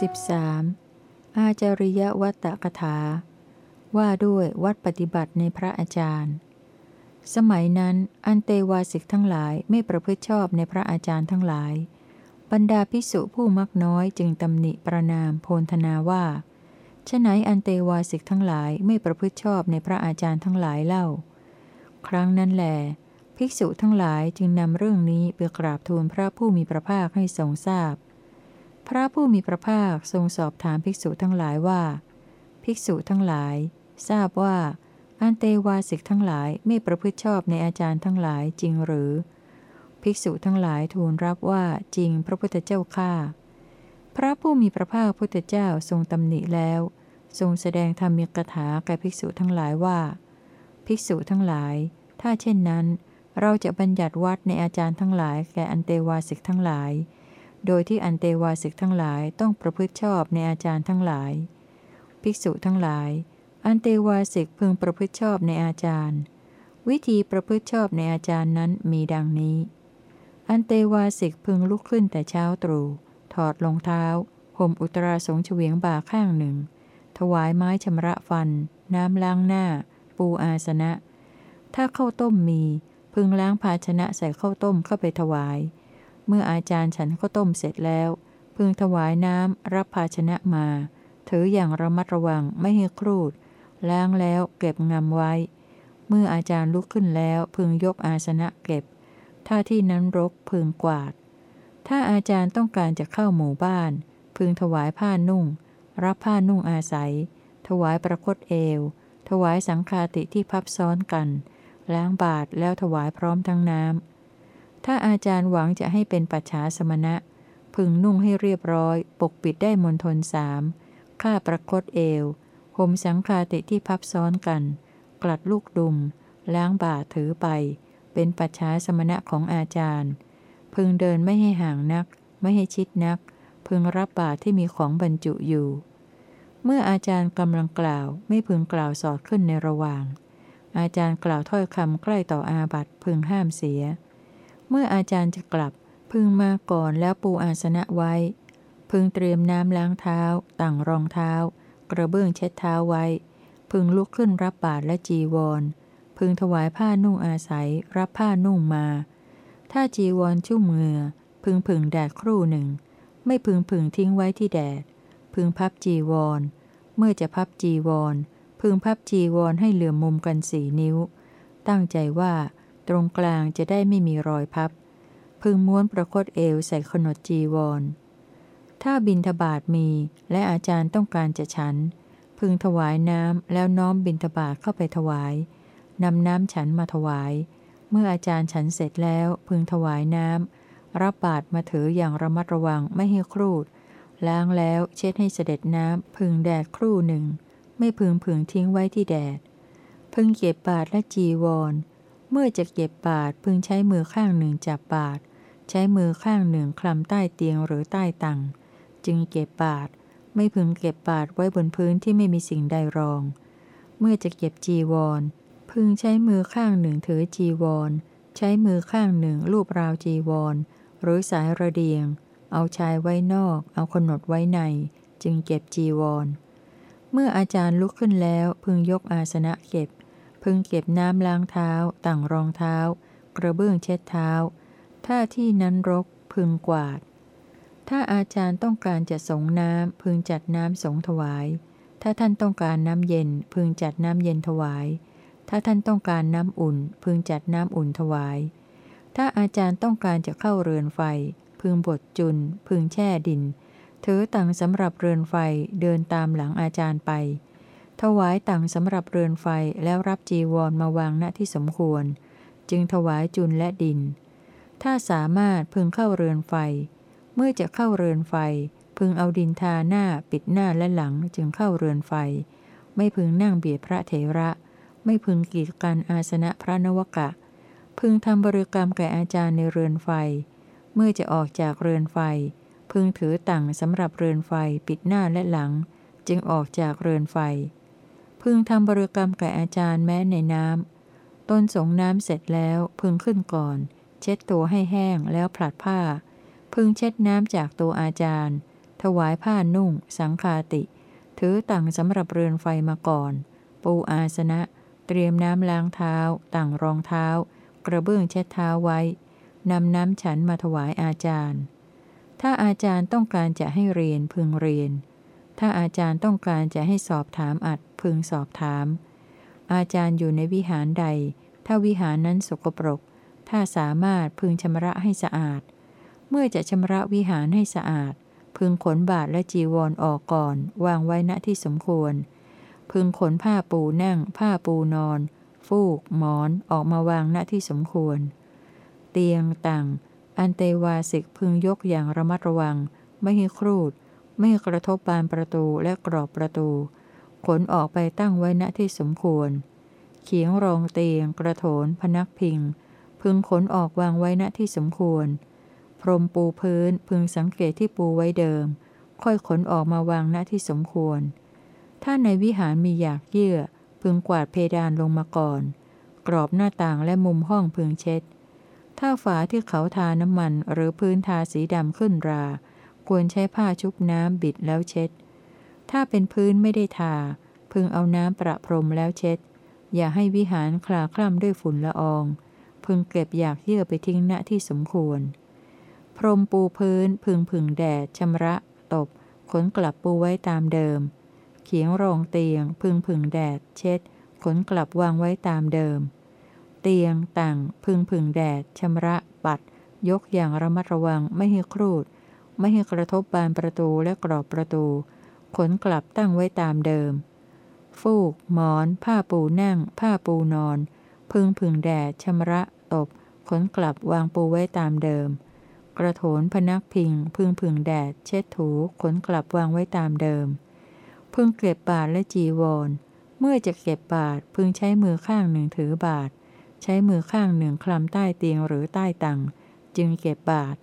13. อาจาริยวัตตกถา ว่าด้วยวัดปฏิบัติในพระอาจารย์ สมัยนั้น อันเตวาสิกทั้งหลายไม่ประพฤติชอบในพระอาจารย์ทั้งหลาย บรรดาพิสุผู้มักน้อยจึงตำหนิประนามโพนธนาว่าฉะไหนอันเตวาสิกทั้งหลายไม่ประพฤติชอบในพระอาจารย์ทั้งหลายเล่า ครั้งนั้นแหลภิกษุทั้งหลายจึงนำเรื่องนี้ไปกราบทูลพระผู้มีพระภาคให้ทรงทราบพ พระผู้มีพระภาคทรงสอบถามภิกษุทั้งหลายว่า ภิกษุทั้งหลาย ทราบว่าอันเตวาสิกทั้งหลายไม่ประพฤติชอบในอาจารย์ทั้งหลายจริงหรือ ภิกษุทั้งหลายทูลรับว่าจริงพระพุทธเจ้าข้าพระผู้มีพระภาคพุทธเจ้าทรงตำหนิแล้ว ทรงแสดงธรรมีกถาแก่ภิกษุทั้งหลายว่า ภิกษุทั้งหลาย ถ้าเช่นนั้น เราจะบัญญัติวัดในอาจารย์ทั้งหลายแก่อันเตวาสิกทั้งหลาย โดยที่อันเตวาสิกทั้งหลายต้องประพฤติชอบในอาจารย์ทั้งหลาย ภิกษุทั้งหลาย อันเตวาสิกพึงประพฤติชอบในอาจารย์ วิธีประพฤติชอบในอาจารย์นั้นมีดังนี้ อันเตวาสิกพึงลุกขึ้นแต่เช้าตรู่ถอดรองเท้าห่มอุตราสงเฉวียงบ่าข้างหนึ่ง ถวายไม้ชำระฟัน น้ำล้างหน้า ปูอาสนะ ถ้าข้าวต้มมี พึงล้างภาชนะใส่ข้าวต้มเข้าไปถวาย เมื่ออาจารย์ฉันข้าวต้มเสร็จแล้ว พึงถวายน้ำรับภาชนะมา ถืออย่างระมัดระวังไม่ให้ครูด ล้างแล้วเก็บงำไว้ เมื่ออาจารย์ลุกขึ้นแล้วพึงยกอาสนะเก็บ ถ้าที่นั้นรกพึงกวาด ถ้าอาจารย์ต้องการจะเข้าหมู่บ้าน พึงถวายผ้านุ่ง รับผ้านุ่งอาศัย ถวายประคตเอว ถวายสังฆาติที่พับซ้อนกัน ล้างบาทแล้วถวายพร้อมทั้งน้ำ ถ้าอาจารย์หวังจะให้เป็นปัจฉาสมณะ พึงนุ่งให้เรียบร้อย ปกปิดได้มนทนสามข้าประคตเอวห่มสังฆาติที่พับซ้อนกัน กลัดลูกดุม ล้างบาถือไป เป็นปัจฉาสมณะของอาจารย์ พึงเดินไม่ให้ห่างนัก ไม่ให้ชิดนัก พึงรับบาตรที่มีของบรรจุอยู่ เมื่ออาจารย์กำลังกล่าว ไม่พึงกล่าวสอดขึ้นในระหว่าง อาจารย์กล่าวถ้อยคำใกล้ต่ออาบัตพึงห้ามเสีย เมื่ออาจารย์จะกลับ พึงมาก่อนแล้วปูอาสนะไว้ พึงเตรียมน้ำล้างเท้า ต่างรองเท้า กระเบื้องเช็ดเท้าไว้ พึงลุกขึ้นรับบาตรและจีวร พึงถวายผ้านุ่งอาศัย รับผ้านุ่งมา ถ้าจีวรชุ่มเหงื่อ พึงผึ่งแดดครู่หนึ่ง ไม่พึงผึ่งทิ้งไว้ที่แดด พึงพับจีวร เมื่อจะพับจีวร พึงพับจีวรให้เหลื่อมมุมกันสี่นิ้ว ตั้งใจว่า ตรงกลางจะได้ไม่มีรอยพับ พึงม้วนประคตเอวใส่ขนดจีวร ถ้าบินทบาทมีและอาจารย์ต้องการจะฉัน พึงถวายน้ำแล้วน้อมบินทบาทเข้าไปถวายนำน้ำฉันมาถวาย เมื่ออาจารย์ฉันเสร็จแล้วพึงถวายน้ำรับบาตรมาถืออย่างระมัดระวังไม่ให้ครูด ล้างแล้วเช็ดให้เสด็จน้ำพึงแดดครู่หนึ่ง ไม่พึงพึงทิ้งไว้ที่แดด พึงเก็บบาตรและจีวร เมื่อจะเก็บบาตรพึงใช้มือข้างหนึ่งจับบาตรใช้มือข้างหนึ่งคลำใต้เตียงหรือใต้ตังจึงเก็บบาตรไม่พึงเก็บบาตรไว้บนพื้นที่ไม่มีสิ่งใดรอง เมื่อจะเก็บจีวร พึงใช้มือข้างหนึ่งถือจีวร ใช้มือข้างหนึ่งลูบราวจีวร หรือสายระเดียง เอาชายไว้นอก เอาขนดไว้ใน จึงเก็บจีวร เมื่ออาจารย์ลุกขึ้นแล้วพึงยกอาสนะเก็บ พึงเก็บน้ำล้างเท้า ต่างรองเท้า กระเบื้องเช็ดเท้า ถ้าที่นั้นรกพึงกวาด ถ้าอาจารย์ต้องการจะสงน้ำพึงจัดน้ำสงถวาย ถ้าท่านต้องการน้ำเย็นพึงจัดน้ำเย็นถวาย ถ้าท่านต้องการน้ำอุ่น พึงจัดน้ำอุ่นถวาย ถ้าอาจารย์ต้องการจะเข้าเรือนไฟ พึงบดจุน พึงแช่ดินถือตังสำหรับเรือนไฟเดินตามหลังอาจารย์ไป ถวายตังสำหรับเรือนไฟแล้วรับจีวรมาวางณที่สมควร จึงถวายจุนและดิน ถ้าสามารถพึงเข้าเรือนไฟ เมื่อจะเข้าเรือนไฟ พึงเอาดินทาหน้าปิดหน้าและหลังจึงเข้าเรือนไฟ ไม่พึงนั่งเบียดพระเถระ ไม่พึงกีดกันอาสนะพระนวกะ พึงทำบริกรรมแก่อาจารย์ในเรือนไฟ เมื่อจะออกจากเรือนไฟ พึงถือตั่งสำหรับเรือนไฟปิดหน้าและหลัง จึงออกจากเรือนไฟ พึงทำบริกรรมแก่อาจารย์แม้ในน้ำต้นสงน้ำเสร็จแล้วพึงขึ้นก่อน เช็ดตัวให้แห้งแล้วผลัดผ้า พึงเช็ดน้ำจากตัวอาจารย์ ถวายผ้านุ่ง สังคาติ ถือต่างสำหรับเรือนไฟมาก่อน ปูอาสนะ เตรียมน้ำล้างเท้า ต่างรองเท้า กระเบื้องเช็ดเท้าไว้นำน้ำฉันมาถวายอาจารย์ ถ้าอาจารย์ต้องการจะให้เรียนพึงเรียน ถ้าอาจารย์ต้องการจะให้สอบถามอัดพึงสอบถาม อาจารย์อยู่ในวิหารใด ถ้าวิหารนั้นสกปรก ถ้าสามารถพึงชำระให้สะอาด เมื่อจะชำระวิหารให้สะอาด พึงขนบาทและจีวรอออกก่อน วางไว้ณที่สมควร พึงขนผ้าปูนั่ง ผ้าปูนอน ฟูก หมอนออกมาวางณที่สมควร เตียงต่างอันเตวาสิกพึงยกอย่างระมัดระวัง ไม่ให้ครูด ไม่กระทบบานประตูและกรอบประตู ขนออกไปตั้งไว้ณที่สมควร เขียงรองเตียง กระโถน พนักพิง พึงขนออกวางไว้ณที่สมควร พรมปูพื้นพึงสังเกตที่ปูไว้เดิม ค่อยขนออกมาวางณที่สมควร ถ้าในวิหารมีอยากเยื่อ พึงกวาดเพดานลงมาก่อน กรอบหน้าต่างและมุมห้องพึงเช็ด ถ้าฝาที่เขาทาน้ำมันหรือพื้นทาสีดำขึ้นรา ควรใช้ผ้าชุบน้ำบิดแล้วเช็ด ถ้าเป็นพื้นไม่ได้ทา พึงเอาน้ำประพรมแล้วเช็ด อย่าให้วิหารคลาคล่ำด้วยฝุ่นละออง พึงเก็บอยากเยื่อไปทิ้งณที่สมควร พรมปูพื้นพึงผึ่งแดดชำระ ตบ ขนกลับปูไว้ตามเดิม เขียงรองเตียง พึงผึ่งแดด เช็ด ขนกลับวางไว้ตามเดิม เตียงต่างพึงผึ่งแดดชำระ ปัด ยกอย่างระมัดระวังไม่ให้ครูด ไม่ให้กระทบบานประตูและกรอบประตู ขนกลับตั้งไว้ตามเดิม ฟูก หมอน ผ้าปูนั่ง ผ้าปูนอน พึงผึ่งแดดชำระตบ ขนกลับวางปูไว้ตามเดิม กระโถนพนักพิง พึงผึ่งแดด เช็ดถูขนกลับวางไว้ตามเดิม พึงเก็บบาทและจีวร เมื่อจะเก็บบาทพึงใช้มือข้างหนึ่งถือบาท ใช้มือข้างหนึ่งคลำใต้เตียงหรือใต้ตังจึงเก็บบาท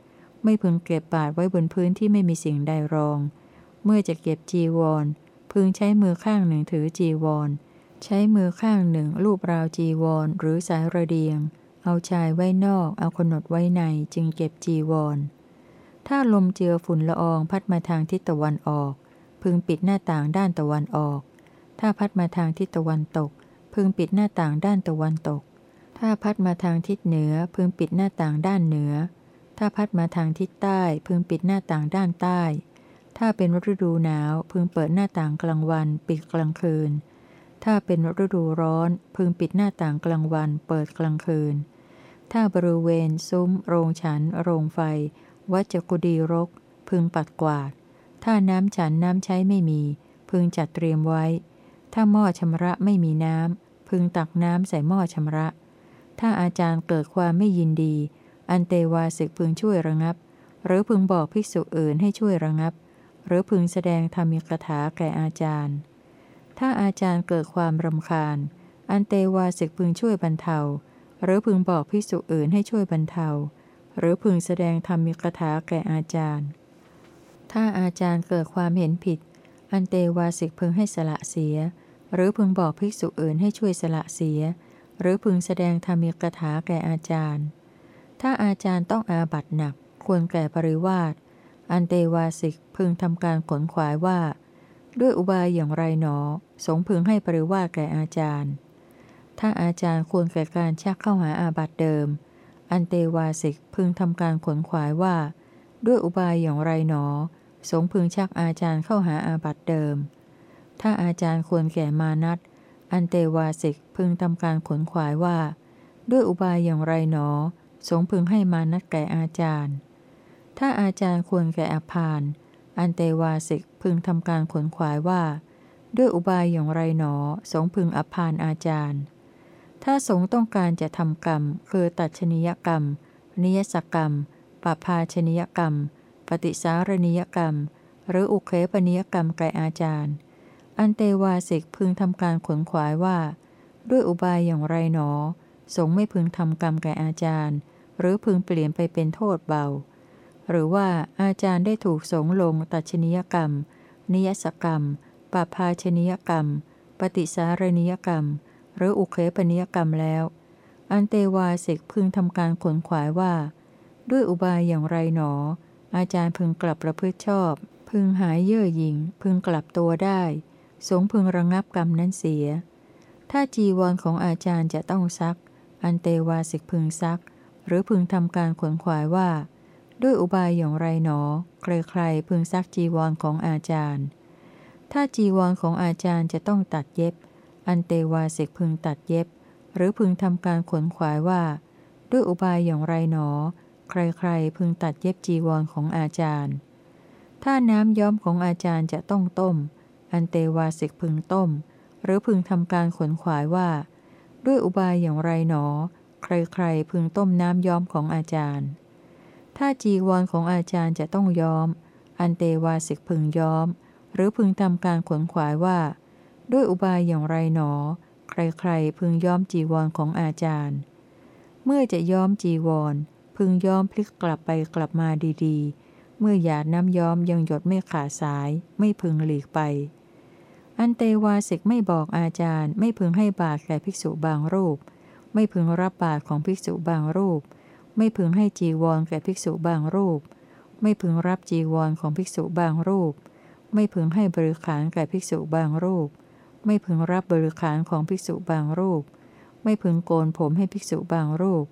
ไม่พึงเก็บบาทไว้บนพื้นที่ไม่มีสิ่งใดรอง เมื่อจะเก็บจีวร พึงใช้มือข้างหนึ่งถือจีวร ใช้มือข้างหนึ่งลูบราวจีวร หรือสายระเดียง เอาชายไว้นอก เอาขนดไว้ในจึงเก็บจีวร ถ้าลมเจือฝุ่นละอองพัดมาทางทิศตะวันออก พึงปิดหน้าต่างด้านตะวันออก ถ้าพัดมาทางทิศตะวันตก พึงปิดหน้าต่างด้านตะวันตก ถ้าพัดมาทางทิศเหนือพึงปิดหน้าต่างด้านเหนือ ถ้าพัดมาทางทิศใต้พึงปิดหน้าต่างด้านใต้ ถ้าเป็นฤดูหนาวพึงเปิดหน้าต่างกลางวันปิดกลางคืน ถ้าเป็นฤดูร้อนพึงปิดหน้าต่างกลางวันเปิดกลางคืน ถ้าบริเวณซุ้ม โรงฉัน โรงไฟ วัจกุดีรก พึงปัดกวาด ถ้าน้ำฉันน้ำใช้ไม่มี พึงจัดเตรียมไว้ ถ้าหม้อชำระไม่มีน้ำพึงตักน้ำใส่หม้อชำระ ถ้าอาจารย์เกิดความไม่ยินดี อันเตวาสิกพึงช่วยระงับ หรือพึงบอกภิกษุอื่นให้ช่วยระงับ หรือพึงแสดงธรรมิกถาแก่อาจารย์ ถ้าอาจารย์เกิดความรำคาญ อันเตวาสิกพึงช่วยบรรเทา หรือพึงบอกภิกษุอื่นให้ช่วยบรรเทา หรือพึงแสดงธรรมิกถาแก่อาจารย์ ถ้าอาจารย์เกิดความเห็นผิด อันเตวาสิกพึงให้สละเสีย หรือพึงบอกภิกษุอื่นให้ช่วยสละเสีย หรือพึงแสดงธรรมีกถาแก่อาจารย์ ถ้าอาจารย์ต้องอาบัตหนัก ควรแก่ปริวาสอันเตวาสิกพึงทำการขนขวายว่า ด้วยอุบายอย่างไรหนอ สงพึงให้ปริวาสแก่อาจารย์ ถ้าอาจารย์ควรแก่การชักเข้าหาอาบัตเดิม อันเตวาสิกพึงทำการขนขวายว่า ด้วยอุบายอย่างไรหนอ สงพึงชักอาจารย์เข้าหาอาบัตเดิม ถ้าอาจารย์ควรแก่มานัตอันเตวาสิกพึงทำการขนขวายว่า ด้วยอุบายอย่างไรหนอ สงพึงให้มานัดแก่อาจารย์ ถ้าอาจารย์ควรแก่อภาน อันเตวาสิกพึงทำการขนขวายว่า ด้วยอุบายอย่างไรหนอ สงพึงอภานอาจารย์ ถ้าสงต้องการจะทำกรรม คือตัดชนิยกรรม นิยสกรรมปภาชนิยกรรม ปฏิสารนิยกรรม หรืออุเคปนิยกรรมแก่อาจารย์ อันเตวาสิกพึงทำการขนขวายว่า ด้วยอุบายอย่างไรหนอ สงไม่พึงทำกรรมแก่อาจารย์ หรือพึงเปลี่ยนไปเป็นโทษเบา หรือว่าอาจารย์ได้ถูกสงลงตัชนิยกรรม นิยสกรรมปาพาชนิยกรรม ปฏิสารนิยกรรม หรืออุเคปนิยกรรมแล้ว อันเตวาสิกพึงทำการขนขวายว่า ด้วยอุบายอย่างไรหนอ อาจารย์พึงกลับประพฤติชอบ พึพึงหายเย่อหยิ่งพึงกลับตัวได้ สงพึงระงงับกรรมนั้นเสีย ถ้าจีวรของอาจารย์จะต้องซัก อันเตวาสิกพึงซัก หรือพึงทำการขวนขวายว่า ด้วยอุบายอย่างไรหนอ ใครๆพึงซักจีวรของอาจารย์ ถ้าจีวรของอาจารย์จะต้องตัดเย็บ อันเตวาสิกพึงตัดเย็บ หรือพึงทำการขวนขวายว่า ด้วยอุบายอย่างไรหนอ ใครๆพึงตัดเย็บจีวรของอาจารย์ ถ้าน้ำย้อมของอาจารย์จะต้องต้ม อันเตวาสิกพึงต้ม หรือพึงทำการขวนขวายว่า ด้วยอุบายอย่างไรหนอ ใครๆพึงต้มน้ำย้อมของอาจารย์ ถ้าจีวรของอาจารย์จะต้องย้อม อันเตวาสิกพึงย้อม หรือพึงทำการขวนขวายว่า ด้วยอุบายอย่างไรหนอ ใครๆพึงย้อมจีวรของอาจารย์ เมื่อจะย้อมจีวร พึงย้อมพลิกกลับไปกลับมาดีๆ เมื่อหยาดน้ำย้อมยังหยดไม่ขาดสาย ไม่พึงหลีกไปอันเตวาสิกไม่บอกอาจารย์ไม่พึงให้บาตแก่ภิกษุบางรูป ไม่พึงรับบาตรของภิกษุบางรูป ไม่พึงให้จีวรแก่ภิกษุบางรูป ไม่พึงรับจีวรของภิกษุบางรูป ไม่พึงให้บริขารแก่ภิกษุบางรูป ไม่พึงรับบริขารของภิกษุบางรูป ไม่พึงโกนผมให้ภิกษุบางรูป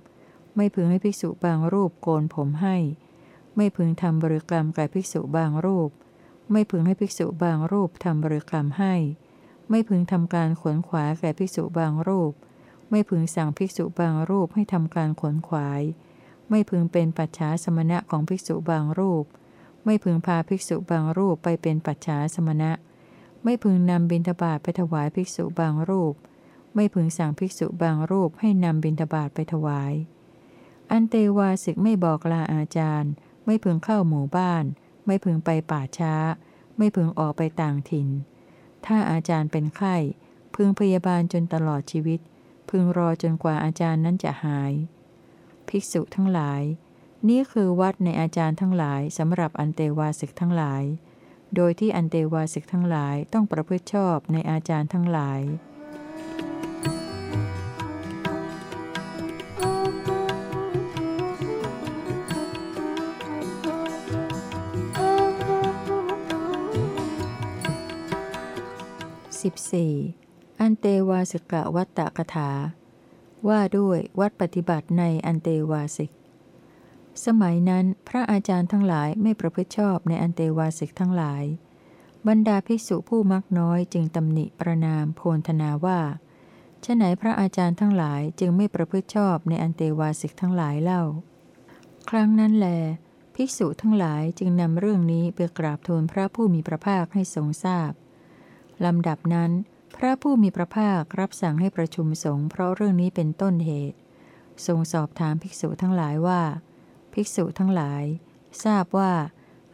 ไม่พึงให้ภิกษุบางรูปโกนผมให้ ไม่พึงทำบริกรรมแก่ภิกษุบางรูป ไม่พึงให้ภิกษุบางรูปทำบริกรรมให้ ไม่พึงทำการขวนขวาแก่ภิกษุบางรูป ไม่พึงสั่งภิกษุบางรูปให้ทำการขนขวาย ไม่พึงเป็นปัจฉาสมณะของภิกษุบางรูป ไม่พึงพาภิกษุบางรูปไปเป็นปัจฉาสมณะ ไม่พึงนำบิณฑบาตไปถวายภิกษุบางรูป ไม่พึงสั่งภิกษุบางรูปให้นำบิณฑบาตไปถวาย อันเตวาสิกไม่บอกลาอาจารย์ ไม่พึงเข้าหมู่บ้าน ไม่พึงไปป่าช้า ไม่พึงออกไปต่างถิ่น ถ้าอาจารย์เป็นไข้พึงพยาบาลจนตลอดชีวิต พึงรอจนกว่าอาจารย์นั้นจะหาย ภิกษุทั้งหลาย นี่คือวัดในอาจารย์ทั้งหลายสำหรับอันเตวาสิกทั้งหลาย โดยที่อันเตวาสิกทั้งหลายต้องประพฤติชอบในอาจารย์ทั้งหลาย 14. อันเตวาสิกะวัตตะกถา ว่าด้วยวัดปฏิบัติในอันเตวาสิก สมัยนั้นพระอาจารย์ทั้งหลายไม่ประพฤติชอบในอันเตวาสิกทั้งหลาย บรรดาภิกษุผู้มักน้อยจึงตำหนิประนามโพลธนาว่าฉะไหนพระอาจารย์ทั้งหลายจึงไม่ประพฤติชอบในอันเตวาสิกทั้งหลายเล่า ครั้งนั้นแล ภิกษุทั้งหลายจึงนำเรื่องนี้ไปกราบทูลพระผู้มีพระภาคให้ทรงทราบลำดับนั้น ระผู้มีพระภาครับสั่งให้ประชุมสงฆ์เพราะเรื่องนี้เป็นต้นเหตุ ทรงสอบถามภิกษุทั้งหลายว่า ภิกษุทั้งหลาย ทราบว่า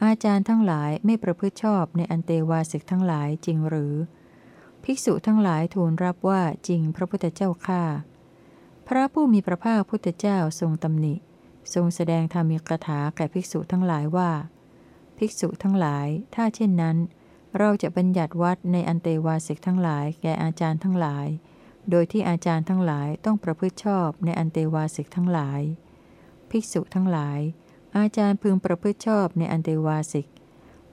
อาจารย์ทั้งหลายไม่ประพฤติชอบในอันเตวาสิกทั้งหลายจริงหรือ ภิกษุทั้งหลายทูลรับว่าจริงพระพุทธเจ้าข้าพระผู้มีพระภาคพุทธเจ้าทรงตำหนิ ทรงแสดงธรรมีกถาแก่ภิกษุทั้งหลายว่า ภิกษุทั้งหลาย ถ้าเช่นนั้น เราจะบัญญัติวัดในอันเตวาสิกทั้งหลายแก่อาจารย์ทั้งหลาย โดยที่อาจารย์ทั้งหลายต้องประพฤติชอบในอันเตวาสิกทั้งหลาย ภิกษุทั้งหลาย อาจารย์พึงประพฤติชอบในอันเตวาสิก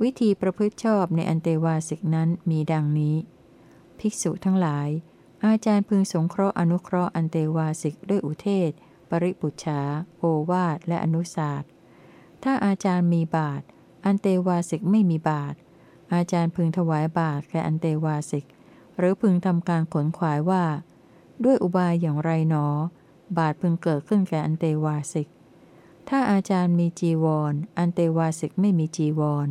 วิธีประพฤติชอบในอันเตวาสิกนั้นมีดังนี้ ภิกษุทั้งหลาย อาจารย์พึงสงเคราะห์อนุเคราะห์อันเตวาสิกด้วยอุเทศ ปริปุจฉาโอวาทและอนุสาสถ้าอาจารย์มีบาท อันเตวาสิกไม่มีบาท อาจารย์พึงถวายบาทแก่อันเตวาสิก หรือพึงทำการขนขวายว่า ด้วยอุบายอย่างไรหนอ บาทพึงเกิดขึ้นแก่อันเตวาสิก ถ้าอาจารย์มีจีวรอันเตวาสิกไม่มีจีวร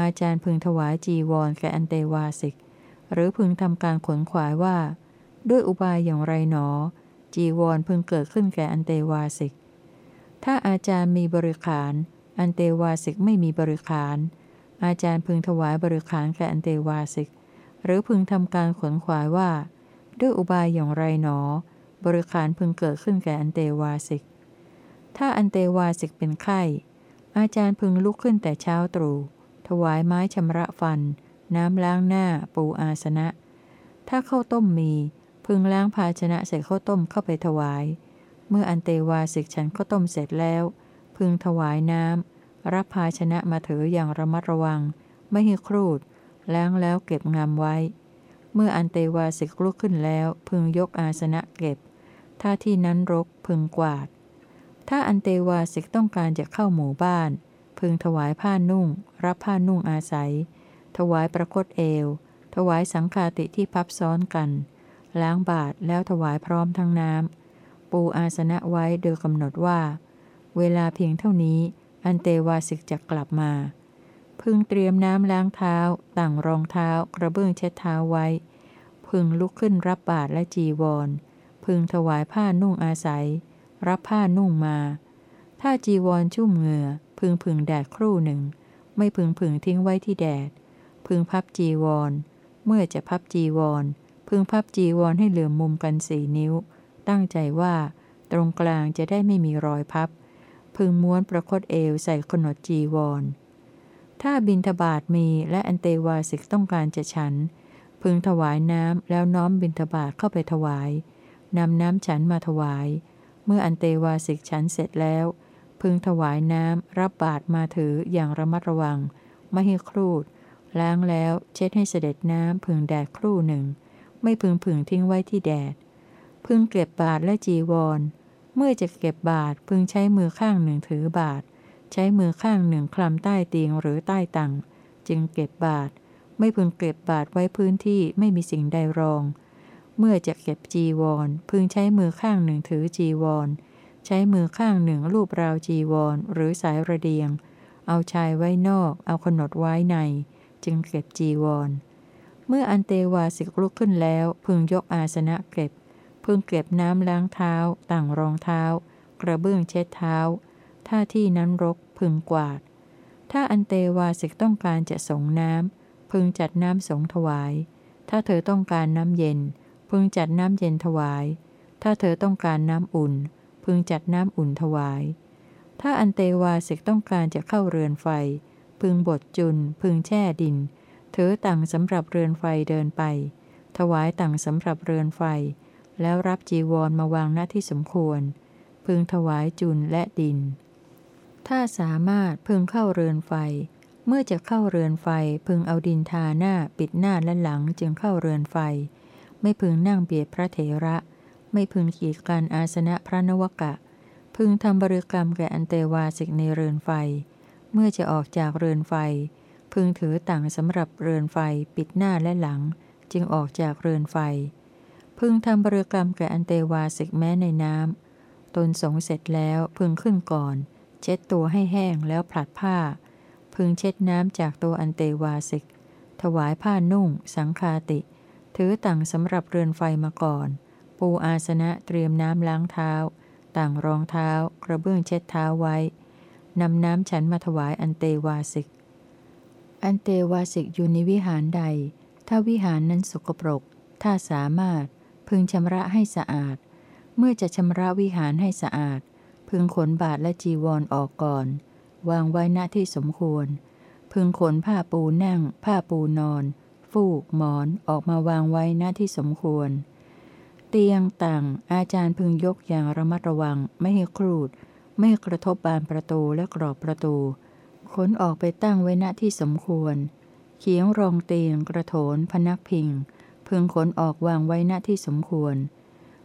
อาจารย์พึงถวายจีวรแก่อันเตวาสิก หรือพึงทำการขนขวายว่า ด้วยอุบายอย่างไรหนอ จีวรพึงเกิดขึ้นแก่อันเตวาสิก ถ้าอาจารย์มีบริขาร อันเตวาสิกไม่มีบริขาร อาจารย์พึงถวายบริขารแก่อันเตวาสิก หรือพึงทำการขนขวายว่า ด้วยอุบายอย่างไรหนอ บริขารพึงเกิดขึ้นแก่อันเตวาสิก ถ้าอันเตวาสิกเป็นไข้ อาจารย์พึงลุกขึ้นแต่เช้าตรู่ถวายไม้ชำระฟัน น้ำล้างหน้าปูอาสนะ ถ้าข้าวต้มมี พึงล้างภาชนะใส่ข้าวต้มเข้าไปถวาย เมื่ออันเตวาสิกฉันข้าวต้มเสร็จแล้ว พึงถวายน้ำ รับภาชนะมาถืออย่างระมัดระวัง ไม่ให้ครูด ล้างแล้วเก็บงามไว้ เมื่ออันเตวาสิกลุกขึ้นแล้ว พึงยกอาสนะเก็บ ถ้าที่นั้นรกพึงกวาด ถ้าอันเตวาสิกต้องการจะเข้าหมู่บ้าน พึงถวายผ้านุ่ง รับผ้านุ่งอาศัย ถวายประคตเอว ถวายสังฆาติที่พับซ้อนกัน ล้างบาทแล้วถวายพร้อมทั้งน้ำปูอาสนะไว้โดยกำหนดว่า เวลาเพียงเท่านี้ อันเตวาสิกจะกลับมา พึงเตรียมน้ำล้างเท้า ต่างรองเท้ากระเบื้องเช็ดเท้าไว้ พึงลุกขึ้นรับบาทและจีวร พึงถวายผ้านุ่งอาศัย รับผ้านุ่งมา ถ้าจีวรชุ่มเหงื่อ พึงพึงแดดครู่หนึ่ง ไม่พึงพึงทิ้งไว้ที่แดด พึงพับจีวร เมื่อจะพับจีวร พึงพับจีวรให้เหลื่อมมุมกันสี่นิ้ว ตั้งใจว่า ตรงกลางจะได้ไม่มีรอยพับ พึงม้วนประคตเอวใส่ขนดจีวร ถ้าบินทบาทมีและอันเตวาสิกต้องการจะฉัน พึงถวายน้ำแล้วน้อมบินทบาทเข้าไปถวายนำน้ำฉันมาถวาย เมื่ออันเตวาสิกฉันเสร็จแล้ว พึงถวายน้ำรับบาทมาถืออย่างระมัดระวัง ไม่ให้ครูด ล้างแล้วเช็ดให้เสด็จน้ำพึงแดดครู่หนึ่ง ไม่พึงพึงทิ้งไว้ที่แดด พึงเก็บบาทและจีวร เมื่อจะเก็บบาทพึงใช้มือข้างหนึ่งถือบาทใช้มือข้างหนึ่งคลำใต้เตียงหรือใต้ตังจึงเก็บบาทไม่พึงเก็บบาทไว้พื้นที่ไม่มีสิ่งใดรอง เมื่อจะเก็บจีวร พึงใช้มือข้างหนึ่งถือจีวร ใช้มือข้างหนึ่งลูบราวจีวร หรือสายระเดียง เอาชายไว้นอก เอาขนดไว้ใน จึงเก็บจีวร เมื่ออันเตวาสิกลุกขึ้นแล้ว พึงยกอาสนะเก็บ พึงเก็บน้ำล้างเท้า ต่างรองเท้า กระเบื้องเช็ดเท้า ถ้าที่นั้นรกพึงกวาด ถ้าอันเตวาสิกต้องการจะสงน้ำพึงจัดน้ำสงถวาย ถ้าเธอต้องการน้ำเย็น พึงจัดน้ำเย็นถวาย ถ้าเธอต้องการน้ำอุ่น พึงจัดน้ำอุ่นถวาย ถ้าอันเตวาสิกต้องการจะเข้าเรือนไฟ พึงบดจุน พึงแช่ดินถือต่างสำหรับเรือนไฟเดินไป ถวายต่างสำหรับเรือนไฟ แล้วรับจีวรมาวางหน้าที่สมควร พึงถวายจุนและดิน ถ้าสามารถพึงเข้าเรือนไฟ เมื่อจะเข้าเรือนไฟ พึงเอาดินทาหน้าปิดหน้าและหลังจึงเข้าเรือนไฟ ไม่พึงนั่งเบียดพระเถระ ไม่พึงขีดการอาสนะพระนวกะ พึงทำบริกรรมแก่อันเตวาสิกในเรือนไฟ เมื่อจะออกจากเรือนไฟ พึงถือต่างสำหรับเรือนไฟ ปิดหน้าและหลัง จึงออกจากเรือนไฟ พึงทำบริกรรมแก่อันเตวาสิกแม้ในน้ำตนสงเสร็จแล้วพึงขึ้นก่อน เช็ดตัวให้แห้งแล้วผลัดผ้า พึงเช็ดน้ำจากตัวอันเตวาสิก ถวายผ้านุ่ง สังคาติ ถือต่างสำหรับเรือนไฟมาก่อน ปูอาสนะเตรียมน้ำล้างเท้า ต่างรองเท้า กระเบื้องเช็ดเท้าไว้นำน้ำฉันมาถวายอันเตวาสิก อันเตวาสิกอยู่ในวิหารใด ถ้าวิหารนั้นสกปรก ถ้าสามารถ พึงชำระให้สะอาด เมื่อจะชำระวิหารให้สะอาด พึงขนบาทและจีวรอออกก่อน วางไว้ณที่สมควร พึงขนผ้าปูนั่ง ผ้าปูนอน ฟูกหมอนออกมาวางไว้ณที่สมควร เตียงต่างอาจารย์พึงยกอย่างระมัดระวังไม่ให้ครูด ไม่กระทบบานประตูและกรอบประตูขนออกไปตั้งไว้ณที่สมควร เขียงรองเตียงกระโถนพนักพิง พึงขนออกวางไว้ณที่สมควร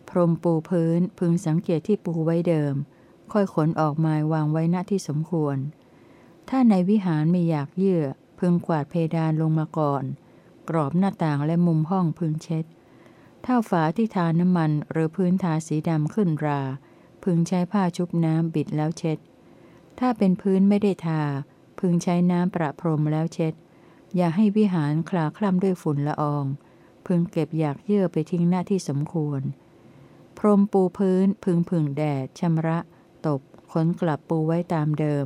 พรมปูพื้นพึงสังเกตที่ปูไว้เดิม ค่อยขนออกมาวางไว้ณที่สมควร ถ้าในวิหารมีอยากเยื่อ พึงกวาดเพดานลงมาก่อน กรอบหน้าต่างและมุมห้องพึงเช็ด ถ้าฝาที่ทาน้ำมันหรือพื้นทาสีดำขึ้นรา พึงใช้ผ้าชุบน้ำบิดแล้วเช็ด ถ้าเป็นพื้นไม่ได้ทา พึงใช้น้ำประพรมแล้วเช็ด อย่าให้วิหารคลาคล่ำด้วยฝุ่นละออง พึงเก็บอยากเยื่อไปทิ้งหน้าที่สมควร พรมปูพื้นพึงผึ่งแดดชำระตบขนกลับปูไว้ตามเดิม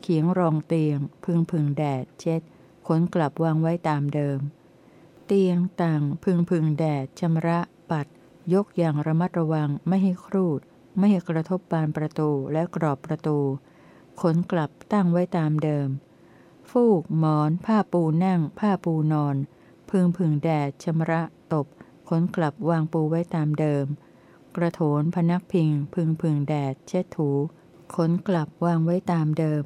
เขียงรองเตียง พึงผึ่งแดด เช็ดขนกลับวางไว้ตามเดิม เตียงต่างพึงผึ่งแดดชำระปัด ยกอย่างระมัดระวังไม่ให้ครูด ไม่ให้กระทบบานประตูและกรอบประตู ขนกลับตั้งไว้ตามเดิม ฟูกหมอน ผ้าปูนั่ง ผ้าปูนอน พึงผึ่งแดดชำระตบขนกลับวางปูไว้ตามเดิม กระโถนพนักพิง พึงผึ่งแดดเช็ดถูขนกลับวางไว้ตามเดิม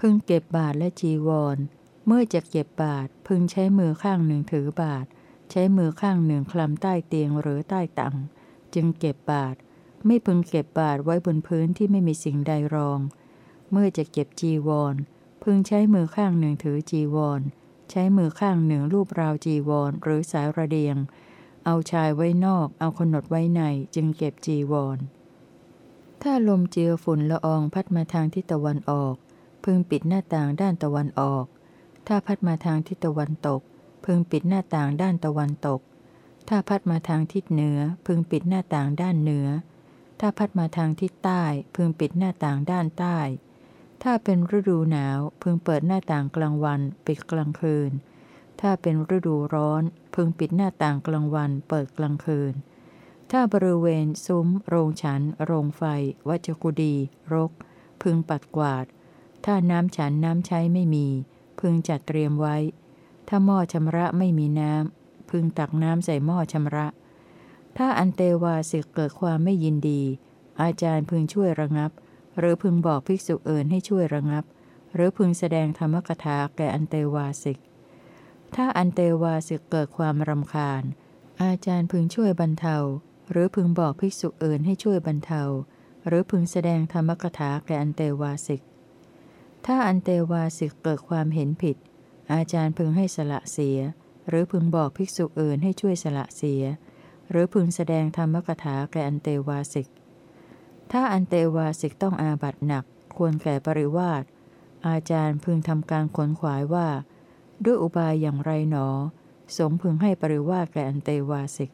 พึงเก็บบาทและจีวรเเมื่อจะเก็บบาทพึงใช้มือข้างหนึ่งถือบาท ใช้มือข้างหนึ่งคลำใต้เตียงหรือใต้ตังจึงเก็บบาท ไม่พึงเก็บบาทไว้บนพื้นที่ไม่มีสิ่งใดรอง เมื่อจะเก็บจีวร พึงใช้มือข้างหนึ่งถือจีวร ใช้มือข้างหนึ่งรูปราวจีวรหรือสายระเดียง เอาชายไว้นอก เอาขนดไว้ในจึงเก็บจีวร ถ้าลมเจือฝุ่นละอองพัดมาทางทิศตะวันออก พึงปิดหน้าต่างด้านตะวันออก ถ้าพัดมาทางทิศตะวันตก พึงปิดหน้าต่างด้านตะวันตก ถ้าพัดมาทางทิศเหนือ พึงปิดหน้าต่างด้านเหนือ ถ้าพัดมาทางทิศใต้ พึงปิดหน้าต่างด้านใต้ ถ้าเป็นฤดูหนาวพึงเปิดหน้าต่างกลางวัน ปิดกลางคืน ถ้าเป็นฤดูร้อน พึงปิดหน้าต่างกลางวัน เปิดกลางคืน ถ้าบริเวณ ซุ้ม โรงฉัน โรงไฟ วัจกุดี รก พึงปัดกวาด ถ้าน้ำฉันน้ำใช้ไม่มี พึงจัดเตรียมไว้ ถ้าหม้อชำระไม่มีน้ำพึงตักน้ำใส่หม้อชำระ ถ้าอันเตวาสิกเกิดความไม่ยินดี อาจารย์พึงช่วยระงับ หรือพึงบอกภิกษุอื่นให้ช่วยระงับ หรือพึงแสดงธรรมกถาแก่อันเตวาสิก ถ้าอันเตวาสิกเกิดความรำคาญ อาจารย์พึงช่วยบรรเทา หรือพึงบอกภิกษุอื่นให้ช่วยบรรเทา หรือพึงแสดงธรรมกถาแก่อันเตวาสิก ถ้าอันเตวาสิกเกิดความเห็นผิด อาจารย์พึงให้สละเสีย หรือพึงบอกภิกษุอื่นให้ช่วยสละเสีย หรือพึงแสดงธรรมกถาแก่อันเตวาสิก ถ้าอันเตวาสิกต้องอาบัตหนัก ควรแก่ปริวาสอาจารย์พึงทำการขนขวายว่า ด้วยอุบายอย่างไรหนอ สงพึงให้ปริวาสแก่อันเตวาสิก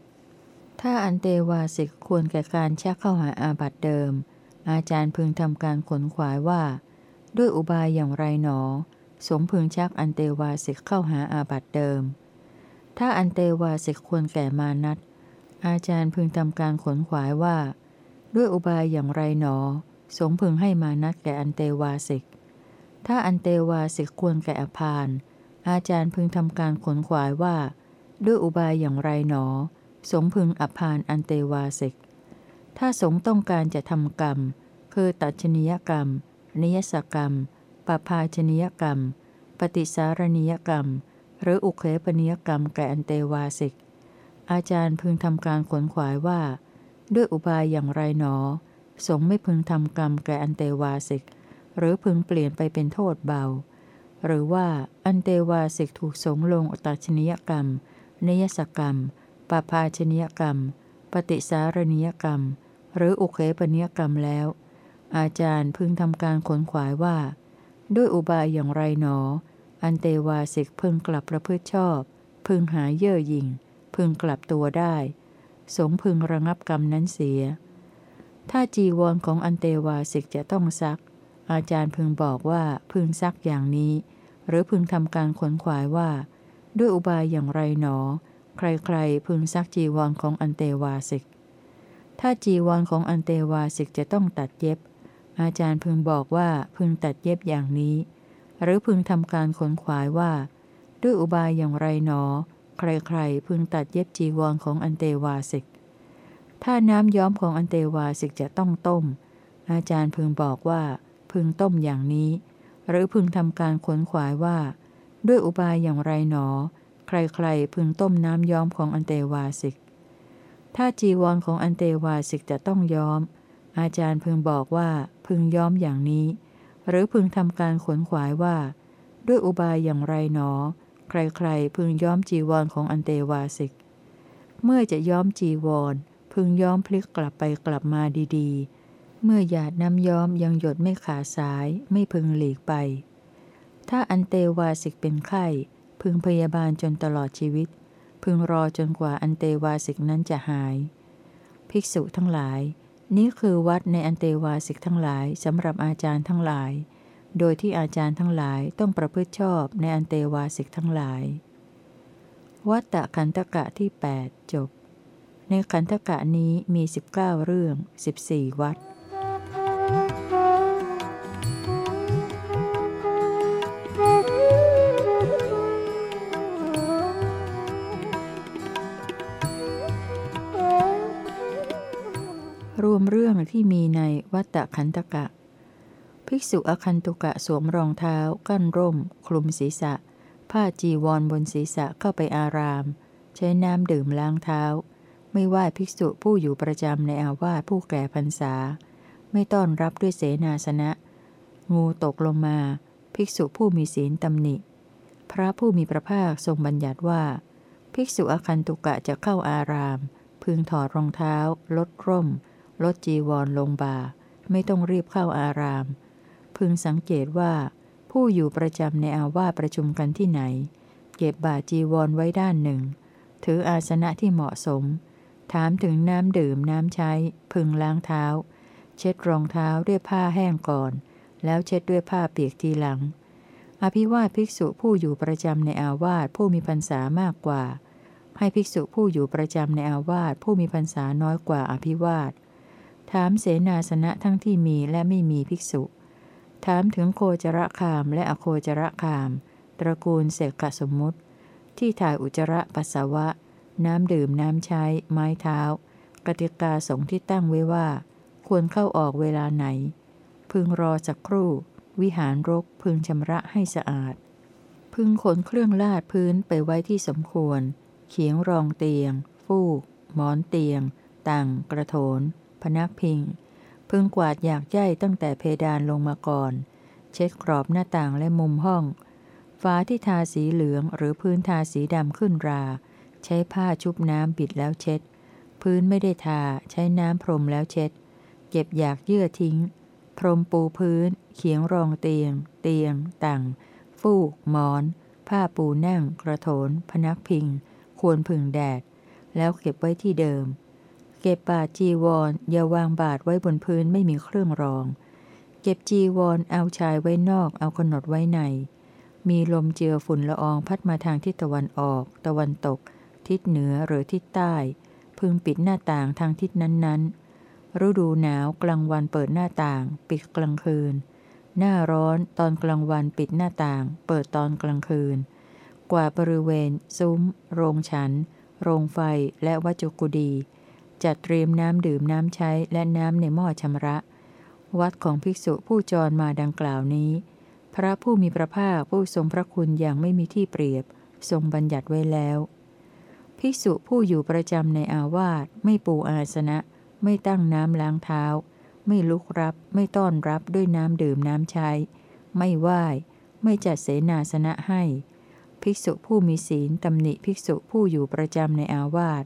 ถ้าอันเตวาสิกควรแก่การชักเข้าหาอาบัติเดิม อาจารย์พึงทำการขวนขวายว่า ด้วยอุบายอย่างไรหนอ สงฆ์พึงชักอันเตวาสิกเข้าหาอาบัติเดิม ถ้าอันเตวาสิกควรแก่มานัตอาจารย์พึงทำการขวนขวายว่า ด้วยอุบายอย่างไรหนอ สงฆ์พึงให้มานัตแก่อันเตวาสิก ถ้าอันเตวาสิกควรแก่อัพภาน อาจารย์พึงทำการขวนขวายว่า ด้วยอุบายอย่างไรหนอ สงพึงอภานอันเตวาสิก ถ้าสงต้องการจะทำกรรม คือตัชนียกรรม นิยสกรรมปภาชนียกรรม ปฏิสารณียกรรม หรืออุเคปนิยกรรมแก่อันเตวาสิก อาจารย์พึงทำการขนขวายว่า ด้วยอุบายอย่างไรหนอ สงไม่พึงทำกรรมแก่อันเตวาสิก หรือพึงเปลี่ยนไปเป็นโทษเบา หรือว่าอันเตวาสิกถูกสงลงตัดชนียกรรม นิยสกรรมปภาชนียกรรม ปฏิสารณียกรรม หรืออุเคปนิยกรรมแล้ว อาจารย์พึงทำการขนขวายว่า ด้วยอุบายอย่างไรหนอ อันเตวาสิกพึงกลับประพฤติชอบ พึงหาเย่อหยิ่ง พึงกลับตัวได้ สงพึงระงับกรรมนั้นเสีย ถ้าจีวรของอันเตวาสิกจะต้องซัก อาจารย์พึงบอกว่าพึงซักอย่างนี้ หรือพึงทำการขนขวายว่า ด้วยอุบายอย่างไรหนอ ใครๆพึงซักจีวรของอันเตวาสิก ถ้าจีวรของอันเตวาสิกจะต้องตัดเย็บ อาจารย์พึงบอกว่าพึงตัดเย็บอย่างนี้ หรือพึงทำการขนขวายว่า ด้วยอุบายอย่างไรหนอ ใครๆพึงตัดเย็บจีวรของอันเตวาสิก ถ้าน้ำย้อมของอันเตวาสิกจะต้องต้ม อาจารย์พึงบอกว่า พึงต้มอย่างนี้ หรือพึงทำการขนขวายว่า ด้วยอุบายอย่างไรหนอ ใครๆพึงต้มน้ำย้อมของอันเตวาสิก ถ้าจีวรของอันเตวาสิกจะต้องย้อม อาจารย์พึงบอกว่า พึงย้อมอย่างนี้ หรือพึงทำการขนขวายว่า ด้วยอุบายอย่างไรหนอ ใครๆพึงย้อมจีวรของอันเตวาสิก เมื่อจะย้อมจีวร พึงย้อมพลิกกลับไปกลับมาดีๆ เมื่อหยาดน้ำย้อมยังหยดไม่ขาดสายไม่พึงหลีกไป ถ้าอันเตวาสิกเป็นไข้ พึงพยาบาลจนตลอดชีวิต พึงรอจนกว่าอันเตวาสิกนั้นจะหาย ภิกษุทั้งหลาย นี้คือวัดในอันเตวาสิกทั้งหลายสำหรับอาจารย์ทั้งหลาย โดยที่อาจารย์ทั้งหลายต้องประพฤติชอบในอันเตวาสิกทั้งหลาย วัตตะคันตกะที่ 8 จบ ในคันตกะนี้มี 19 เรื่อง 14 วัดรวมเรื่องที่มีในวัตตะคันตกะ ภิกษุอคันตุกะสวมรองเท้า กั้นร่ม คลุมศีรษะ ผ้าจีวรบนศีรษะเข้าไปอาราม ใช้น้ำดื่มล้างเท้า ไม่ไหว้ภิกษุผู้อยู่ประจำในอาวาสผู้แก่พรรษา ไม่ต้อนรับด้วยเสนาสนะ งูตกลงมา ภิกษุผู้มีศีลตำหนิ พระผู้มีพระภาคทรงบัญญัติว่า ภิกษุอคันตุกะจะเข้าอาราม พึงถอดรองเท้า ลดร่ม ลดจีวรลงบ่าไม่ต้องรีบเข้าอาราม พึงสังเกตว่า ผู้อยู่ประจำในอาวาประชุมกันที่ไหน เก็บบาจีวรไว้ด้านหนึ่ง ถืออาสนะที่เหมาะสม ถามถึงน้ำดื่มน้ำใช้ พึงล้างเท้า เช็ดรองเท้าด้วยผ้าแห้งก่อน แล้วเช็ดด้วยผ้าเปียกทีหลัง อภิวาทภิกษุผู้อยู่ประจำในอาวาสผู้มีพรรษามากกว่า ให้ภิกษุผู้อยู่ประจำในอาวาสผู้มีพรรษาน้อยกว่าอภิวาทถามเสนาสนะทั้งที่มีและไม่มีภิกษุ ถามถึงโคจรคามและอโคจรคาม ตระกูลเสกขสมมุติ ที่ถ่ายอุจจาระปัสสาวะ น้ำดื่มน้ำใช้ ไม้เท้า กติกาสงที่ตั้งไว้ว่า ควรเข้าออกเวลาไหน พึงรอสักครู่ วิหารรกพึงชำระให้สะอาด พึงขนเครื่องลาดพื้นไปไว้ที่สมควร เขียงรองเตียง ฟูก หมอนเตียงตังกระโถน พนักพิง พึงกวาดอยากใยตั้งแต่เพดานลงมาก่อน เช็ดกรอบหน้าต่างและมุมห้องฝาที่ทาสีเหลืองหรือพื้นทาสีดำขึ้นรา ใช้ผ้าชุบน้ำปิดแล้วเช็ด พื้นไม่ได้ทาใช้น้ำพรมแล้วเช็ด เก็บอยากเยื่อทิ้ง พรมปูพื้น เขียงรองเตียง เตียงตังฟูกหมอน ผ้าปูนั่ง กระโถน พนักพิง ควรพึ่งแดด แล้วเก็บไว้ที่เดิม เก็บบาทจีวรอย่าวางบาทไว้บนพื้นไม่มีเครื่องรอง เก็บจีวรเอาชายไว้นอกเอาขนดไว้ใน มีลมเจือฝุ่นละอองพัดมาทางทิศตะวันออก ตะวันตก ทิศเหนือหรือทิศใต้ พึงปิดหน้าต่างทางทิศนั้นๆ ฤดูหนาวกลางวันเปิดหน้าต่าง ปิดกลางคืน หน้าร้อนตอนกลางวันปิดหน้าต่าง เปิดตอนกลางคืน กว่าบริเวณ ซุ้ม โรงฉัน โรงไฟและวัจจุกุดี จัดเตรียมน้ำดื่มน้ำใช้และน้ำในหม้อชำระ วัดของภิกษุผู้จรมาดังกล่าวนี้ พระผู้มีพระภาคผู้ทรงพระคุณอย่างไม่มีที่เปรียบ ทรงบัญญัติไว้แล้ว ภิกษุผู้อยู่ประจำในอาวาสไม่ปูอาสนะ ไม่ตั้งน้ำล้างเท้า ไม่ลุกรับ ไม่ต้อนรับด้วยน้ำดื่มน้ำใช้ ไม่ไหว้ ไม่จัดเสนาสนะให้ ภิกษุผู้มีศีลตำหนิภิกษุผู้อยู่ประจำในอาวาส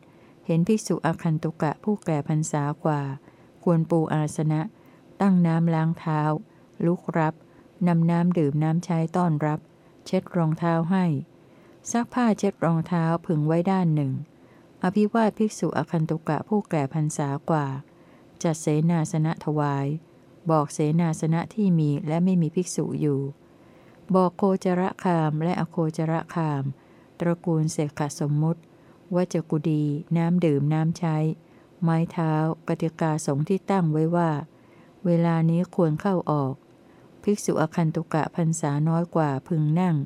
เห็นภิกษุอาคันตุกะผู้แก่พรรษากว่า ควรปูอาสนะ ตั้งน้ำล้างเท้า ลุกรับนำน้ำดื่มน้ำใช้ต้อนรับ เช็ดรองเท้าให้ ซักผ้าเช็ดรองเท้าผึ่งไว้ด้านหนึ่ง อภิวาทภิกษุอคันตุกะผู้แก่พรรษากว่า จัดเสนาสนะถวาย บอกเสนาสนะที่มีและไม่มีภิกษุอยู่ บอกโคจรคามและอโคจรคาม ตระกูลเสกขสมมุติ วัจกุดี น้ำดื่มน้ำใช้ ไม้เท้ากติกาสงที่ตั้งไว้ว่า เวลานี้ควรเข้าออก ภิกษุอคันตุกะพรรษาน้อยกว่าพึงนั่ง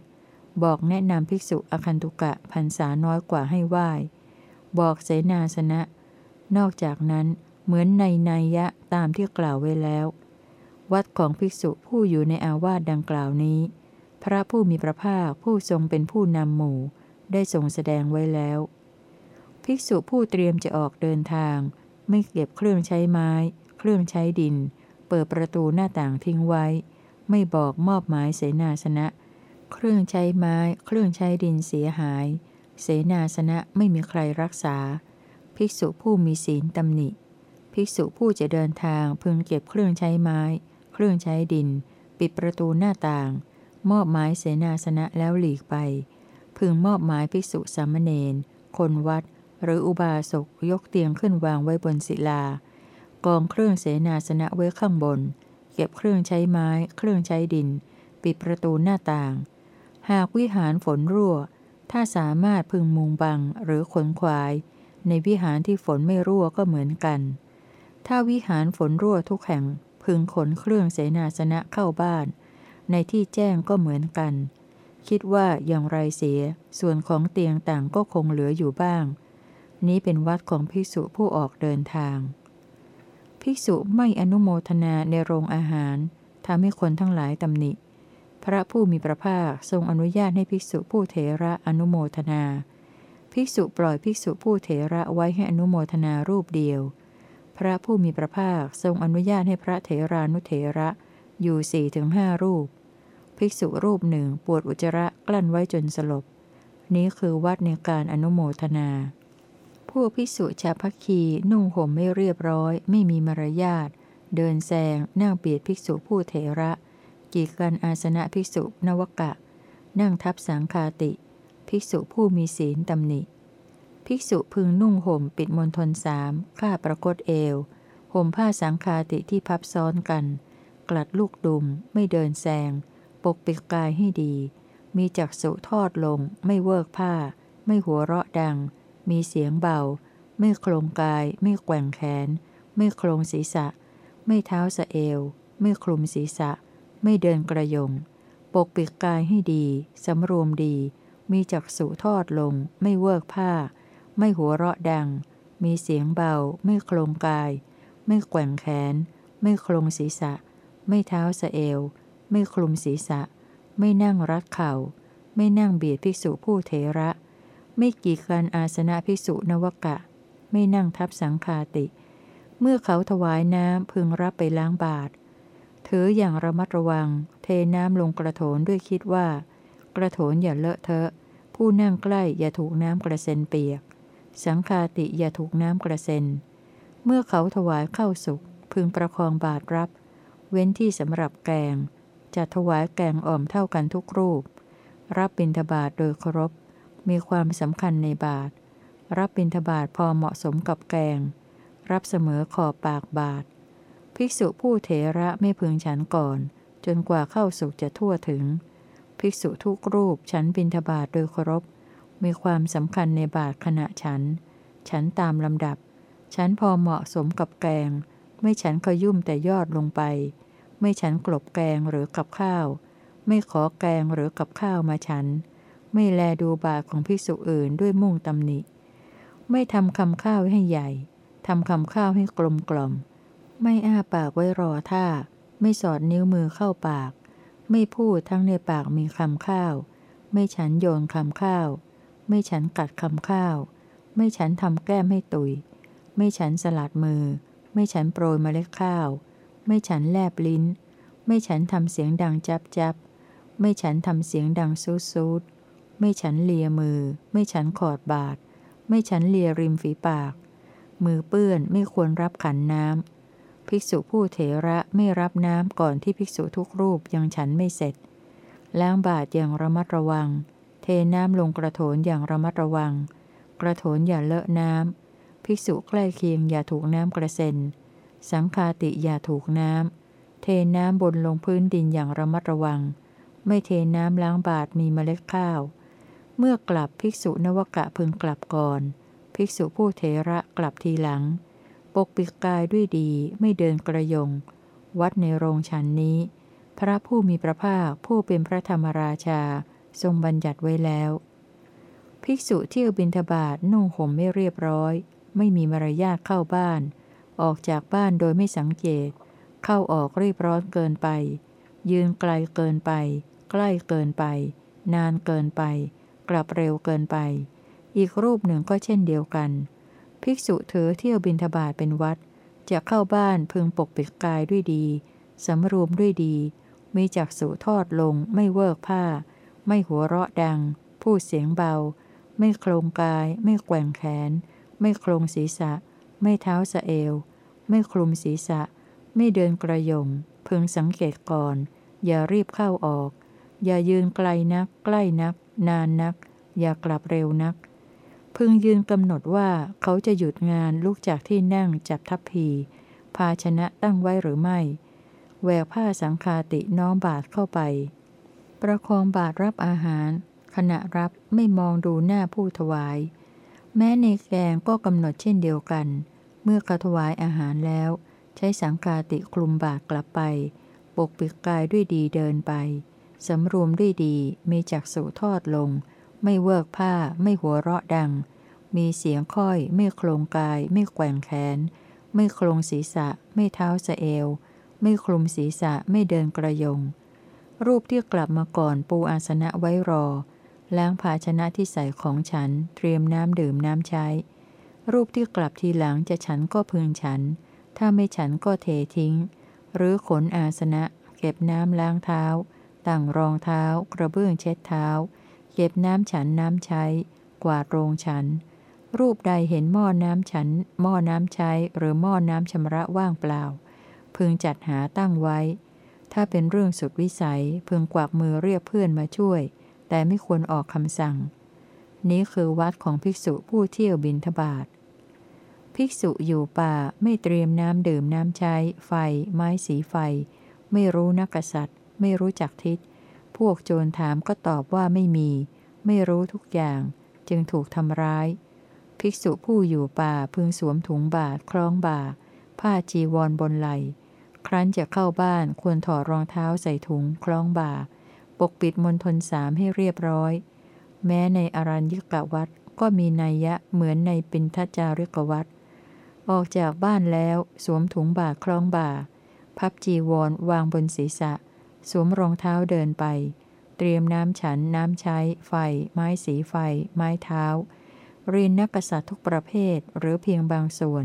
บอกแนะนำภิกษุอคันตุกะพรรษาน้อยกว่าให้ไหว้บอกเสนาสนะ นอกจากนั้นเหมือนในนัยยะตามที่กล่าวไว้แล้ว วัดของภิกษุผู้อยู่ในอาวาสดังกล่าวนี้ พระผู้มีพระภาคผู้ทรงเป็นผู้นำหมู่ ได้ทรงแสดงไว้แล้ว ภิกษุผู้เตรียมจะออกเดินทาง ไม่เก็บเครื่องใช้ไม้ เครื่องใช้ดิน เปิดประตูหน้าต่างทิ้งไว้ ไม่บอกมอบหมายเสนาสนะ เครื่องใช้ไม้ เครื่องใช้ดินเสียหาย เสนาสนะไม่มีใครรักษา ภิกษุผู้มีศีลตำหนิ ภิกษุผู้จะเดินทางพึงเก็บเครื่องใช้ไม้ เครื่องใช้ดิน ปิดประตูหน้าต่าง มอบหมายเสนาสนะแล้วหลีกไป พึงมอบหมายภิกษุสามเณรคนวัด หรืออุบาสกยกเตียงขึ้นวางไว้บนศิลา กองเครื่องเสนาสนะไว้ข้างบน เก็บเครื่องใช้ไม้ เครื่องใช้ดิน ปิดประตูหน้าต่าง หากวิหารฝนรั่ว ถ้าสามารถพึงมุงบังหรือขนขวาย ในวิหารที่ฝนไม่รั่วก็เหมือนกัน ถ้าวิหารฝนรั่วทุกแห่งพึงขนเครื่องเสนาสนะเข้าบ้าน ในที่แจ้งก็เหมือนกัน คิดว่าอย่างไรเสีย ส่วนของเตียงต่างก็คงเหลืออยู่บ้าง นี้เป็นวัดของภิกษุผู้ออกเดินทาง ภิกษุไม่อนุโมทนาในโรงอาหารทำให้คนทั้งหลายตำหนิ พระผู้มีพระภาคทรงอนุญาตให้ภิกษุผู้เถระอนุโมทนา ภิกษุปล่อยภิกษุผู้เถระไว้ให้อนุโมทนารูปเดียว พระผู้มีพระภาคทรงอนุญาตให้พระเถรานุเถระอยู่สี่ถึงห้ารูป ภิกษุรูปหนึ่งปวดอุจจาระกลั้นไว้จนสลบ นี้คือวัดในการอนุโมทนา พวกภิกษุชาพักคีนุ่งห่มไม่เรียบร้อย ไม่มีมารยาท เดินแซงนั่งเบียดภิกษุผู้เถระ กีดกันอาสนะภิกษุนวกะ นั่งทับสังคาติ ภิกษุผู้มีศีลตำหนิ ภิกษุพึงนุ่งห่มปิดมณฑลสามข้าประกฏเอว ห่มผ้าสังคาติที่พับซ้อนกัน กลัดลูกดุม ไม่เดินแซง ปกปิดกายให้ดี มีจักษุทอดลง ไม่เวิกผ้า ไม่หัวเราะดัง มีเสียงเบา ไม่โครงกาย ไม่แกว่งแขน ไม่โครงศีรษะ ไม่เท้าสะเอว ไม่คลุมศีรษะ ไม่เดินกระยง ปกปิดกายให้ดี สำรวมดี มีจักษุทอดลง ไม่เวิกผ้า ไม่หัวเราะดัง มีเสียงเบา ไม่โครงกาย ไม่แกว่งแขน ไม่โคลงศีรษะ ไม่เท้าสะเอว ไม่คลุมศีรษะ ไม่นั่งรัดเข่า ไม่นั่งเบียดภิกษุผู้เทระ ไม่กีดกันอาสนะภิกษุนวกะ ไม่นั่งทับสังคาติ เมื่อเขาถวายน้ำพึงรับไปล้างบาทถืออย่างระมัดระวัง เทน้ำลงกระโถนด้วยคิดว่า กระโถนอย่าเลอะเทอะ ผู้นั่งใกล้อย่าถูกน้ำกระเซ็นเปียก สังคาติอย่าถูกน้ำกระเซ็น เมื่อเขาถวายเข้าสุกพึงประคองบาทรับ เว้นที่สำหรับแกง จะถวายแกงอ่อมเท่ากันทุกรูป รับบิณฑบาตโดยเคารพ มีความสำคัญในบาท รับบิณฑบาตพอเหมาะสมกับแกง รับเสมอขอบปากบาท ภิกษุผู้เถระไม่พึงฉันก่อน จนกว่าเข้าสุขจะทั่วถึง ภิกษุทุกรูปฉันบินทบาทโดยเคารพ มีความสำคัญในบาทขณะฉัน ฉันตามลำดับ ฉันพอเหมาะสมกับแกง ไม่ฉันขยุ่มแต่ยอดลงไป ไม่ฉันกลบแกงหรือกับข้าว ไม่ขอแกงหรือกับข้าวมาฉัน ไม่แลดูบาทของภิกษุอื่นด้วยมุ่งตำหนิ ไม่ทำคำข้าวให้ใหญ่ทำคำข้าวให้กลมกล่อม ไม่อ้าปากไว้รอท่า ไม่สอดนิ้วมือเข้าปาก ไม่พูดทั้งในปากมีคำข้าว ไม่ฉันโยนคำข้าว ไม่ฉันกัดคำข้าว ไม่ฉันทำแก้มให้ตุย ไม่ฉันสลัดมือ ไม่ฉันโปรยเมล็ดข้าว ไม่ฉันแลบลิ้น ไม่ฉันทำเสียงดังจับจับ ไม่ฉันทำเสียงดังซูดซูด ไม่ฉันเลียมือ ไม่ฉันขอดบาดไม่ฉันเลียริมฝีปาก มือเปื้อนไม่ควรรับขันน้ำภิกษุผู้เถระไม่รับน้ำก่อนที่ภิกษุทุกรูปยังฉันไม่เสร็จ ล้างบาทอย่างระมัดระวัง เทน้ำลงกระโถนอย่างระมัดระวัง กระโถนอย่าเลอะน้ำภิกษุใกล้เคียงอย่าถูกน้ำกระเซ็น สังคาติอย่าถูกน้ำเทน้ำบนลงพื้นดินอย่างระมัดระวัง ไม่เทน้ำล้างบาทมีเมล็ดข้าว เมื่อกลับภิกษุนวกะพึงกลับก่อน ภิกษุผู้เทระกลับทีหลัง ปกปิดกายด้วยดีไม่เดินกระยง วัดในโรงฉันนี้ พระผู้มีพระภาคผู้เป็นพระธรรมราชาทรงบัญญัติไว้แล้ว ภิกษุเที่ยวบินทบาทนุ่งห่มไม่เรียบร้อย ไม่มีมารยาทเข้าบ้าน ออกจากบ้านโดยไม่สังเกต เข้าออกรีบร้อนเกินไป ยืนไกลเกินไป ใกล้เกินไป นานเกินไป กลับเร็วเกินไป อีกรูปหนึ่งก็เช่นเดียวกัน ภิกษุเถอเที่ยวบินทบาทเป็นวัด จะเข้าบ้านพึงปกปิดกายด้วยดี สำรวมด้วยดี มีจักษุทอดลง ไม่เวิกผ้า ไม่หัวเราะดัง พูดเสียงเบา ไม่โครงกาย ไม่แกว่งแขน ไม่โครงศีรษะ ไม่เท้าสะเอว ไม่คลุมศีรษะ ไม่เดินกระยงพึงสังเกตก่อน อย่ารีบเข้าออก อย่ายืนไกลนัก ใกล้นัก นานนัก อย่ากลับเร็วนัก พึงยืนกำหนดว่าเขาจะหยุดงานลุกจากที่นั่งจับทัพพีภาชนะตั้งไว้หรือไม่ แววผ้าสังคาติน้อมบาทเข้าไป ประคองบาทรับอาหาร ขณะรับไม่มองดูหน้าผู้ถวาย แม้ในแกงก็กำหนดเช่นเดียวกัน เมื่อกระถวายอาหารแล้ว ใช้สังคาติคลุมบาทกลับไป ปกปิดกายด้วยดีเดินไป สำรวมด้วยดีมีจักษุทอดลง ไม่เวิกผ้าไม่หัวเราะดัง มีเสียงค่อยไม่โครงกาย ไม่แกว่งแขน ไม่โครงศีรษะ ไม่เท้าสะเอว ไม่คลุมศีรษะไม่เดินกระยง รูปที่กลับมาก่อนปูอาสนะไว้รอ ล้างภาชนะที่ใส่ของฉัน เตรียมน้ำดื่มน้ำใช้ รูปที่กลับทีหลังจะฉันก็พึงฉัน ถ้าไม่ฉันก็เททิ้ง หรือขนอาสนะ เก็บน้ำล้างเท้า ตั้งรองเท้า กระเบื้องเช็ดเท้า เก็บน้ำฉันน้ำใช้ กวาดโรงฉัน รูปใดเห็นหม้อน้ำฉัน หม้อน้ำใช้ หรือหม้อน้ำชำระว่างเปล่า พึงจัดหาตั้งไว้ ถ้าเป็นเรื่องสุดวิสัย พึงกวักมือเรียกเพื่อนมาช่วย แต่ไม่ควรออกคำสั่ง นี้คือวัดของภิกษุผู้เที่ยวบินทบาทภิกษุอยู่ป่าไม่เตรียมน้ำดื่มน้ำใช้ ไฟ ไม้สีไฟ ไม่รู้นักษัตริย์ ไม่รู้จักทิศ พวกโจรถามก็ตอบว่าไม่มี ไม่รู้ทุกอย่าง จึงถูกทำร้าย ภิกษุผู้อยู่ป่าพึงสวมถุงบาทคล้องบ่า ผ้าจีวรบนไหล ครั้นจะเข้าบ้านควรถอดรองเท้าใส่ถุงคล้องบ่า ปกปิดมณฑลสามให้เรียบร้อย แม้ในอรัญญกวัตก็มีนัยยะเหมือนในปินทจาริกวัตออกจากบ้านแล้วสวมถุงบาทคล้องบ่า พับจีวรวางบนศีรษะ สวมรองเท้าเดินไป เตรียมน้ำฉันน้ำใช้ ไฟ ไม้สีไฟ ไม้เท้า เรียนนักษัตริย์ทุกประเภทหรือเพียงบางส่วน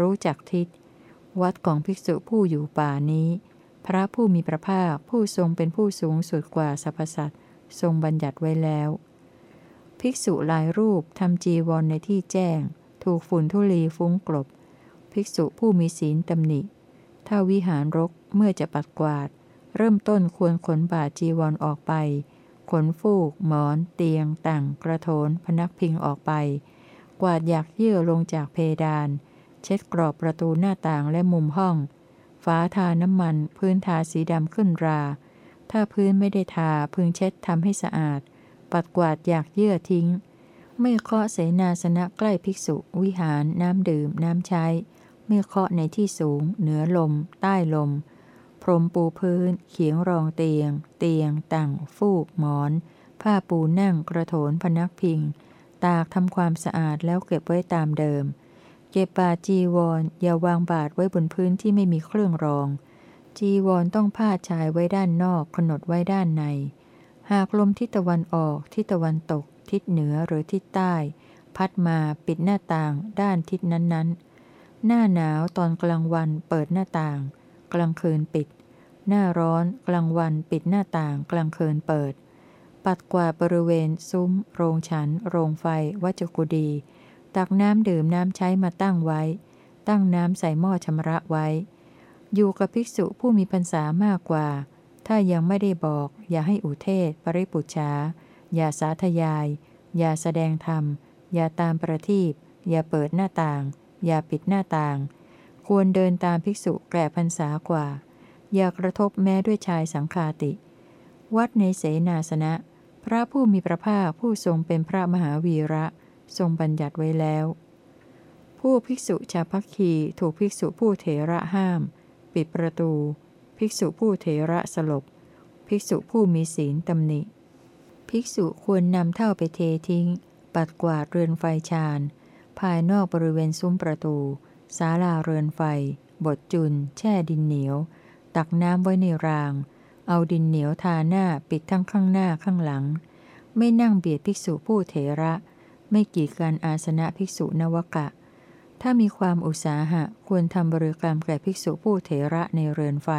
รู้จักทิศ วัดของภิกษุผู้อยู่ป่านี้ พระผู้มีพระภาคผู้ทรงเป็นผู้สูงสุดกว่าสรรพสัตว์ทรงบัญญัติไว้แล้ว ภิกษุหลายรูปทำจีวรในที่แจ้ง ถูกฝุ่นทุลีฟุ้งกลบ ภิกษุผู้มีศีลตำหนิ ถ้าวิหารรกเมื่อจะปัดกวาด เริ่มต้นควรขนบาจีวรออกไป ขนฟูก หมอน เตียง ต่างกระโถน พนักพิงออกไป กวาดอยากเยื่อลงจากเพดาน เช็ดกรอบประตูหน้าต่างและมุมห้องฝาทาน้ำมัน พื้นทาสีดำขึ้นรา ถ้าพื้นไม่ได้ทาพึงเช็ดทำให้สะอาด ปัดกวาดอยากเยื่อทิ้ง ไม่เคาะเสนาสนะใกล้ภิกษุ วิหาร น้ำดื่ม น้ำใช้ ไม่เคาะในที่สูง เหนือลม ใต้ลม พรมปูพื้น เขียงรองเตียง เตียงตั้งฟูก หมอน ผ้าปูนั่งกระโถนพนักพิง ตากทำความสะอาดแล้วเก็บไว้ตามเดิม เก็บบาจีวร อย่าวางบาทไว้บนพื้นที่ไม่มีเครื่องรอง จีวรต้องผ้าชายไว้ด้านนอกขนดไว้ด้านใน หากลมทิศตะวันออก ทิศตะวันตก ทิศเหนือหรือทิศใต้ พัดมาปิดหน้าต่าง ด้านทิศนั้นๆ หน้าหนาวตอนกลางวันเปิดหน้าต่าง กลางคืนปิด หน้าร้อนกลางวันปิดหน้าต่างกลางคืนเปิด ปัดกวาดบริเวณ ซุ้ม โรงฉัน โรงไฟ วัจกุดี ตักน้ำดื่มน้ำใช้มาตั้งไว้ ตั้งน้ำใส่หม้อชำระไว้ อยู่กับภิกษุผู้มีพรรษามากกว่า ถ้ายังไม่ได้บอก อย่าให้อุเทศ ปริปุชาอย่าสาธยาย อย่าแสดงธรรม อย่าตามประทีปอย่าเปิดหน้าต่าง อย่าปิดหน้าต่าง ควรเดินตามภิกษุแก่พรรษากว่า อย่ากระทบแม้ด้วยชายสังคาติ วัดในเสนาสนะ พระผู้มีพระภาคผู้ทรงเป็นพระมหาวีระ ทรงบัญญัติไว้แล้ว ผู้ภิกษุชาพักคีถูกภิกษุผู้เถระห้าม ปิดประตู ภิกษุผู้เถระสลบ ภิกษุผู้มีศีลตำหนิ ภิกษุควรนำเท่าไปเททิ้ง ปัดกวาดเรือนไฟชานภายนอกบริเวณซุ้มประตู ศาลาเรือนไฟ บดจุน แช่ดินเหนียว ตักน้ำไว้ในราง เอาดินเหนียวทาหน้าปิดทั้งข้างหน้าข้างหลัง ไม่นั่งเบียดภิกษุผู้เถระ ไม่กีดกันอาสนะภิกษุนวกะ ถ้ามีความอุตสาหะควรทำบริกรรมแก่ภิกษุผู้เถระในเรือนไฟ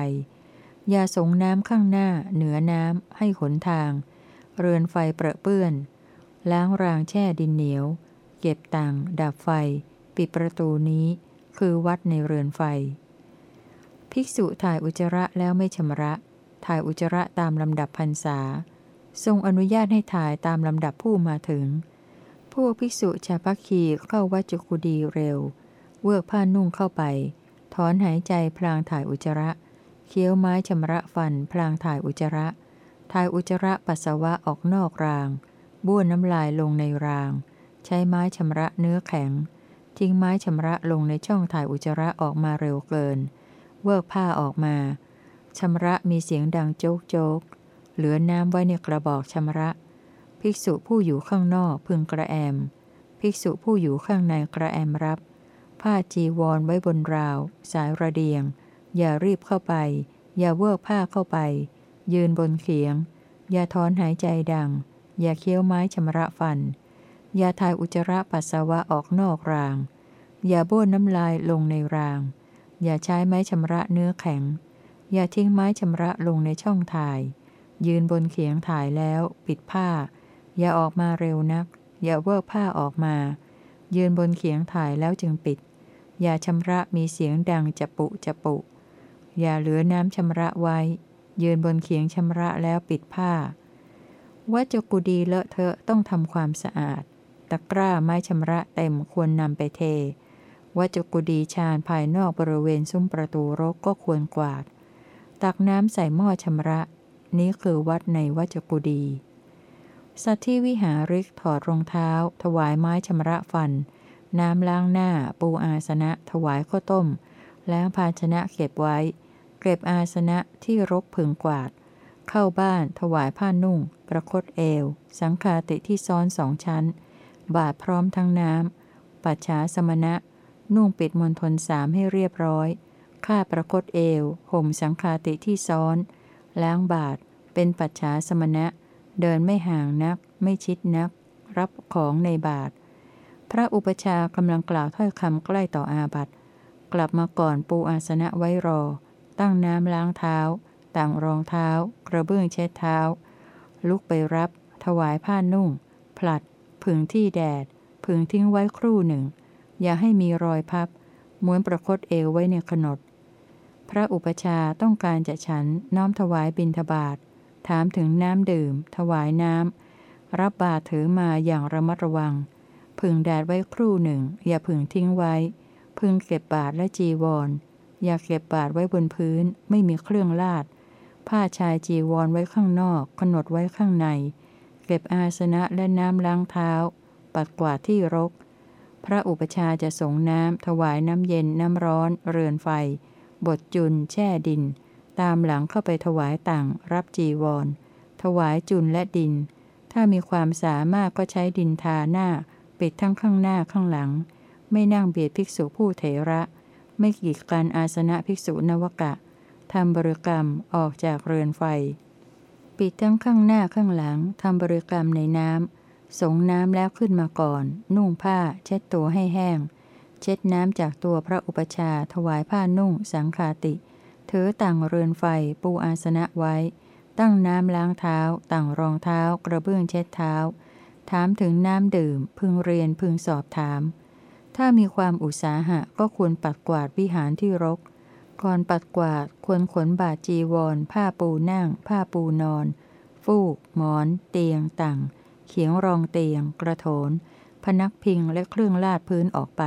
อย่าสงน้ำข้างหน้า เหนือน้ำให้ขนทาง เรือนไฟเปรอะเปื้อน ล้างรางแช่ดินเหนียว เก็บตังดับไฟ ปิดประตูนี้ คือวัดในเรือนไฟ ภิกษุถ่ายอุจจาระแล้วไม่ชำระ ถ่ายอุจจาระตามลำดับพรรษา ทรงอนุญาตให้ถ่ายตามลำดับผู้มาถึง พวกภิกษุชาพักคีเข้าวัดจุกุดีเร็ว เวิกผ้านุ่งเข้าไป ถอนหายใจพลางถ่ายอุจจาระ เคี้ยวไม้ชำระฟันพลางถ่ายอุจจาระ ถ่ายอุจจาระปัสสาวะออกนอกราง บ้วนน้ำลายลงในราง ใช้ไม้ชำระเนื้อแข็ง ทิ้งไม้ชำระลงในช่องถ่ายอุจจาระออกมาเร็วเกิน เวิกผ้าออกมาชำระมีเสียงดังโจกโจก เหลือน้ำไว้ในกระบอกชำระ ภิกษุผู้อยู่ข้างนอกพึงกระแอม ภิกษุผู้อยู่ข้างในกระแอมรับ ผ้าจีวรไว้บนราว สายระเดียง อย่ารีบเข้าไป อย่าเวิกผ้าเข้าไป ยืนบนเขียง อย่าถอนหายใจดัง อย่าเคี้ยวไม้ชำระฟัน อย่าทายอุจจาระปัสสาวะออกนอกราง อย่าบ้วนน้ำลายลงในราง อย่าใช้ไม้ชำระเนื้อแข็ง อย่าทิ้งไม้ชำระลงในช่องถ่าย ยืนบนเขียงถ่ายแล้ว ปิดผ้า อย่าออกมาเร็วนัก อย่าเวิกผ้าออกมา ยืนบนเขียงถ่ายแล้วจึงปิด อย่าชำระมีเสียงดังจะปุจะปุ อย่าเหลือน้ำชำระไว้ ยืนบนเขียงชำระแล้วปิดผ้าวัจกุดีเลอะเทอะต้องทำความสะอาด ตะกร้าไม้ชำระเต็มควรนำไปเท วัจกุดีชาญภายนอกบริเวณซุ้มประตูรกก็ควรกวาด ตักน้ำใส่หม้อชำระ นี้คือวัดในวัจกุดี สัตที่วิหาริกถอดรองเท้า ถวายไม้ชำระฟัน น้ำล้างหน้า ปูอาสนะ ถวายข้าวต้ม แล้วภาชนะเก็บไว้ เก็บอาสนะที่รกพึงกวาดเข้าบ้านถวายผ้านุ่ง ประคตเอว สังคาติที่ซ้อนสองชั้น บาทพร้อมทั้งน้ำ ปัจฉาสมณะ นุ่งปิดมณฑลสามให้เรียบร้อยข้าประคตเอว ห่มสังคาติที่ซ้อน ล้างบาท เป็นปัจฉาสมณะ เดินไม่ห่างนัก ไม่ชิดนัก รับของในบาท พระอุปชากำลังกล่าวถ้อยคำใกล้ต่ออาบัติ กลับมาก่อนปูอาสนะไว้รอ ตั้งน้ำล้างเท้า ต่างรองเท้า กระเบื้องเช็ดเท้า ลุกไปรับ ถวายผ้านุ่ง ผลัด ผึ่งที่แดดผึ่งทิ้งไว้ครู่หนึ่ง อย่าให้มีรอยพับม้วนประคตเอวไว้ในขนด พระอุปชาต้องการจะฉันน้อมถวายบิณฑบาตถามถึงน้ำดื่ม ถวายน้ำรับบาตรถือมาอย่างระมัดระวัง พึงแดดไว้ครู่หนึ่ง อย่าพึงทิ้งไว้ พึงเก็บบาตรและจีวร อย่าเก็บบาตรไว้บนพื้น ไม่มีเครื่องลาด ผ้าชายจีวรไว้ข้างนอกขนดไว้ข้างใน เก็บอาสนะและน้ำล้างเท้า ปัดกวาดที่รก พระอุปชาจะสงน้ำถวายน้ำเย็นน้ำร้อน เรือนไฟบดจุน แช่ดิน ตามหลังเข้าไปถวายต่าง รับจีวร ถวายจุนและดิน ถ้ามีความสามารถก็ใช้ดินทาหน้า ปิดทั้งข้างหน้าข้างหลัง ไม่นั่งเบียดภิกษุผู้เถระ ไม่กีดกันอาสนะภิกษุนวกะทำบริกรรมออกจากเรือนไฟ ปิดทั้งข้างหน้าข้างหลังทำบริกรรมในน้ำสงน้ำแล้วขึ้นมาก่อน นุ่งผ้า เช็ดตัวให้แห้ง เช็ดน้ำจากตัวพระอุปชาถวายผ้านุ่ง สังคาติถือต่างเรือนไฟปูอาสนะไว้ ตั้งน้ำล้างเท้า ต่างรองเท้า กระเบื้องเช็ดเท้า ถามถึงน้ำดื่ม พึงเรียนพึงสอบถาม ถ้ามีความอุตสาหะก็ควรปัดกวาดวิหารที่รก ก่อนปัดกวาดควรขนบาจีวร ผ้าปูนั่ง ผ้าปูนอน ฟูก หมอน เตียง ต่างเขียงรองเตียง กระโถน พนักพิงและเครื่องลาดพื้นออกไป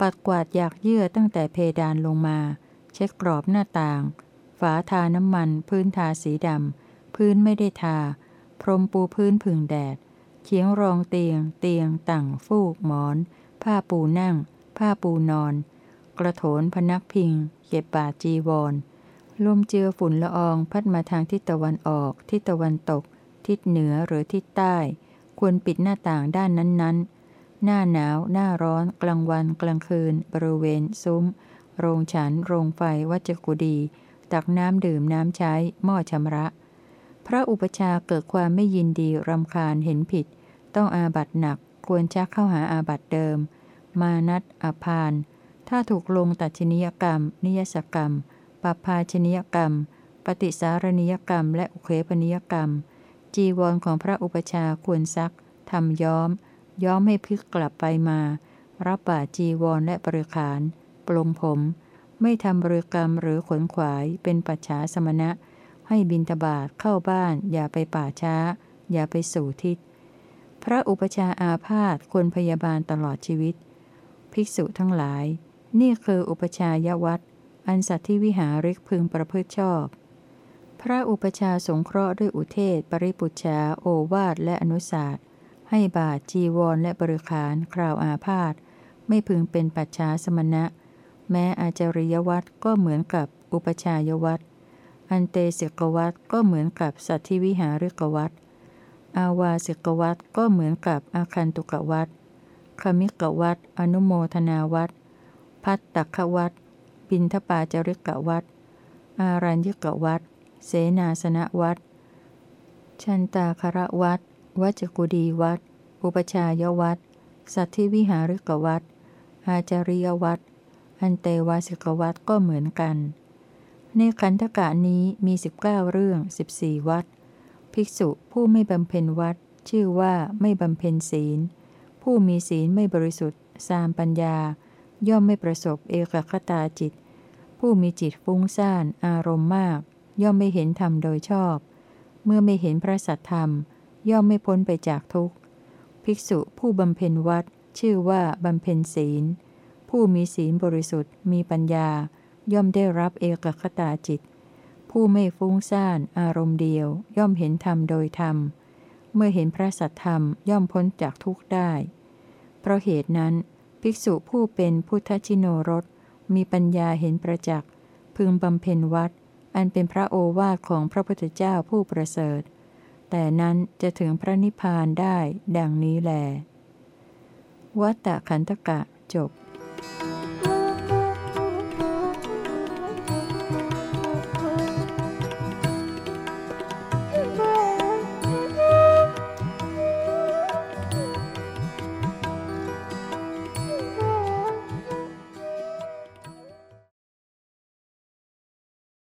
ปัดกวาดอยากเยื่อตั้งแต่เพดานลงมา เช็ดกรอบหน้าต่าง ฝาทาน้ำมัน พื้นทาสีดำ พื้นไม่ได้ทา พรมปูพื้นผึ่งแดด เขียงรองเตียง เตียง ต่างฟูก หมอน ผ้าปูนั่ง ผ้าปูนอน กระโถนพนักพิง เก็บบาจีวร ลมเจือฝุ่นละอองพัดมาทางทิศตะวันออก ทิศตะวันตก ทิศเหนือหรือทิศใต้ ควรปิดหน้าต่างด้านนั้นๆ หน้าหนาว หน้าร้อน กลางวัน กลางคืน บริเวณ ซุ้ม โรงฉัน โรงไฟ วัจกุดี ตักน้ำดื่มน้ำใช้ หม้อชำระ พระอุปชาเกิดความไม่ยินดีรำคาญเห็นผิด ต้องอาบัตหนัก ควรชักเข้าหาอาบัตเดิม มานัดอภาน ถ้าถูกลงตัดชนิยกรรม นิยสกรรมปปภาชนิยกรรม ปฏิสารนิยกรรม และอุเคปนิยกรรม จีวรของพระอุปชาควรซักทำย้อม ย้อมให้พลิกกลับไปมา รับบาจีวรและบริขารปลงผม ไม่ทำบริกรรมหรือขนขวายเป็นปัจฉาสมณะ ให้บินทบาทเข้าบ้าน อย่าไปป่าช้า อย่าไปสู่ทิศ พระอุปชาอาพาธควรพยาบาลตลอดชีวิต ภิกษุทั้งหลาย นี่คืออุปชายวัดอันสัตว์ที่วิหาริกพึงประพฤติชอบ พระอุปชาสงเคราะห์ด้วยอุเทศ ปริปุชาโอวาทและอนุสาสให้บาทจีวรและบริขารคราวอาพาธไม่พึงเป็นปัจฉาสมณะ แม้อาจริยวัตก็เหมือนกับอุปชายวัตอันเตสิกวัตก็เหมือนกับสัตว์ที่วิหาริกวัตอาวาสิกวัตก็เหมือนกับอาคันตุกวัตคมิกวัตอนุโมทนาวัต พัตตควัตบินทปาจริกวัตอารัญญกวัตเสนาสนวัดชันตาคระวัดวัจกุดีวัดอุปชายวัดสัตธิวิหาริกวัดอาจาริยวัดอันเตวาสิกวัดก็เหมือนกัน ในขันธกะนี้มี 19 เรื่อง 14 วัดภิกษุผู้ไม่บำเพ็ญวัดชื่อว่าไม่บำเพ็ญศีล ผู้มีศีลไม่บริสุทธิ์สามปัญญา ย่อมไม่ประสบเอกคตาจิต ผู้มีจิตฟุ้งซ่าน อารมณ์มาก ย่อมไม่เห็นธรรมโดยชอบ เมื่อไม่เห็นพระสัทธรรม ย่อมไม่พ้นไปจากทุกข์ ภิกษุผู้บำเพ็ญวัด ชื่อว่าบำเพ็ญศีล ผู้มีศีลบริสุทธิ์มีปัญญา ย่อมได้รับเอกคตาจิต ผู้ไม่ฟุ้งซ่าน อารมณ์เดียว ย่อมเห็นธรรมโดยธรรม เมื่อเห็นพระสัทธรรมย่อมพ้นจากทุกข์ได้ เพราะเหตุนั้น ภิกษุผู้เป็นพุทธชิโนรส มีปัญญาเห็นประจักษ์พึงบำเพ็ญวัด อันเป็นพระโอวาทของพระพุทธเจ้าผู้ประเสริฐ แต่นั้นจะถึงพระนิพพานได้ดังนี้แล วัตตะขันตกะจบ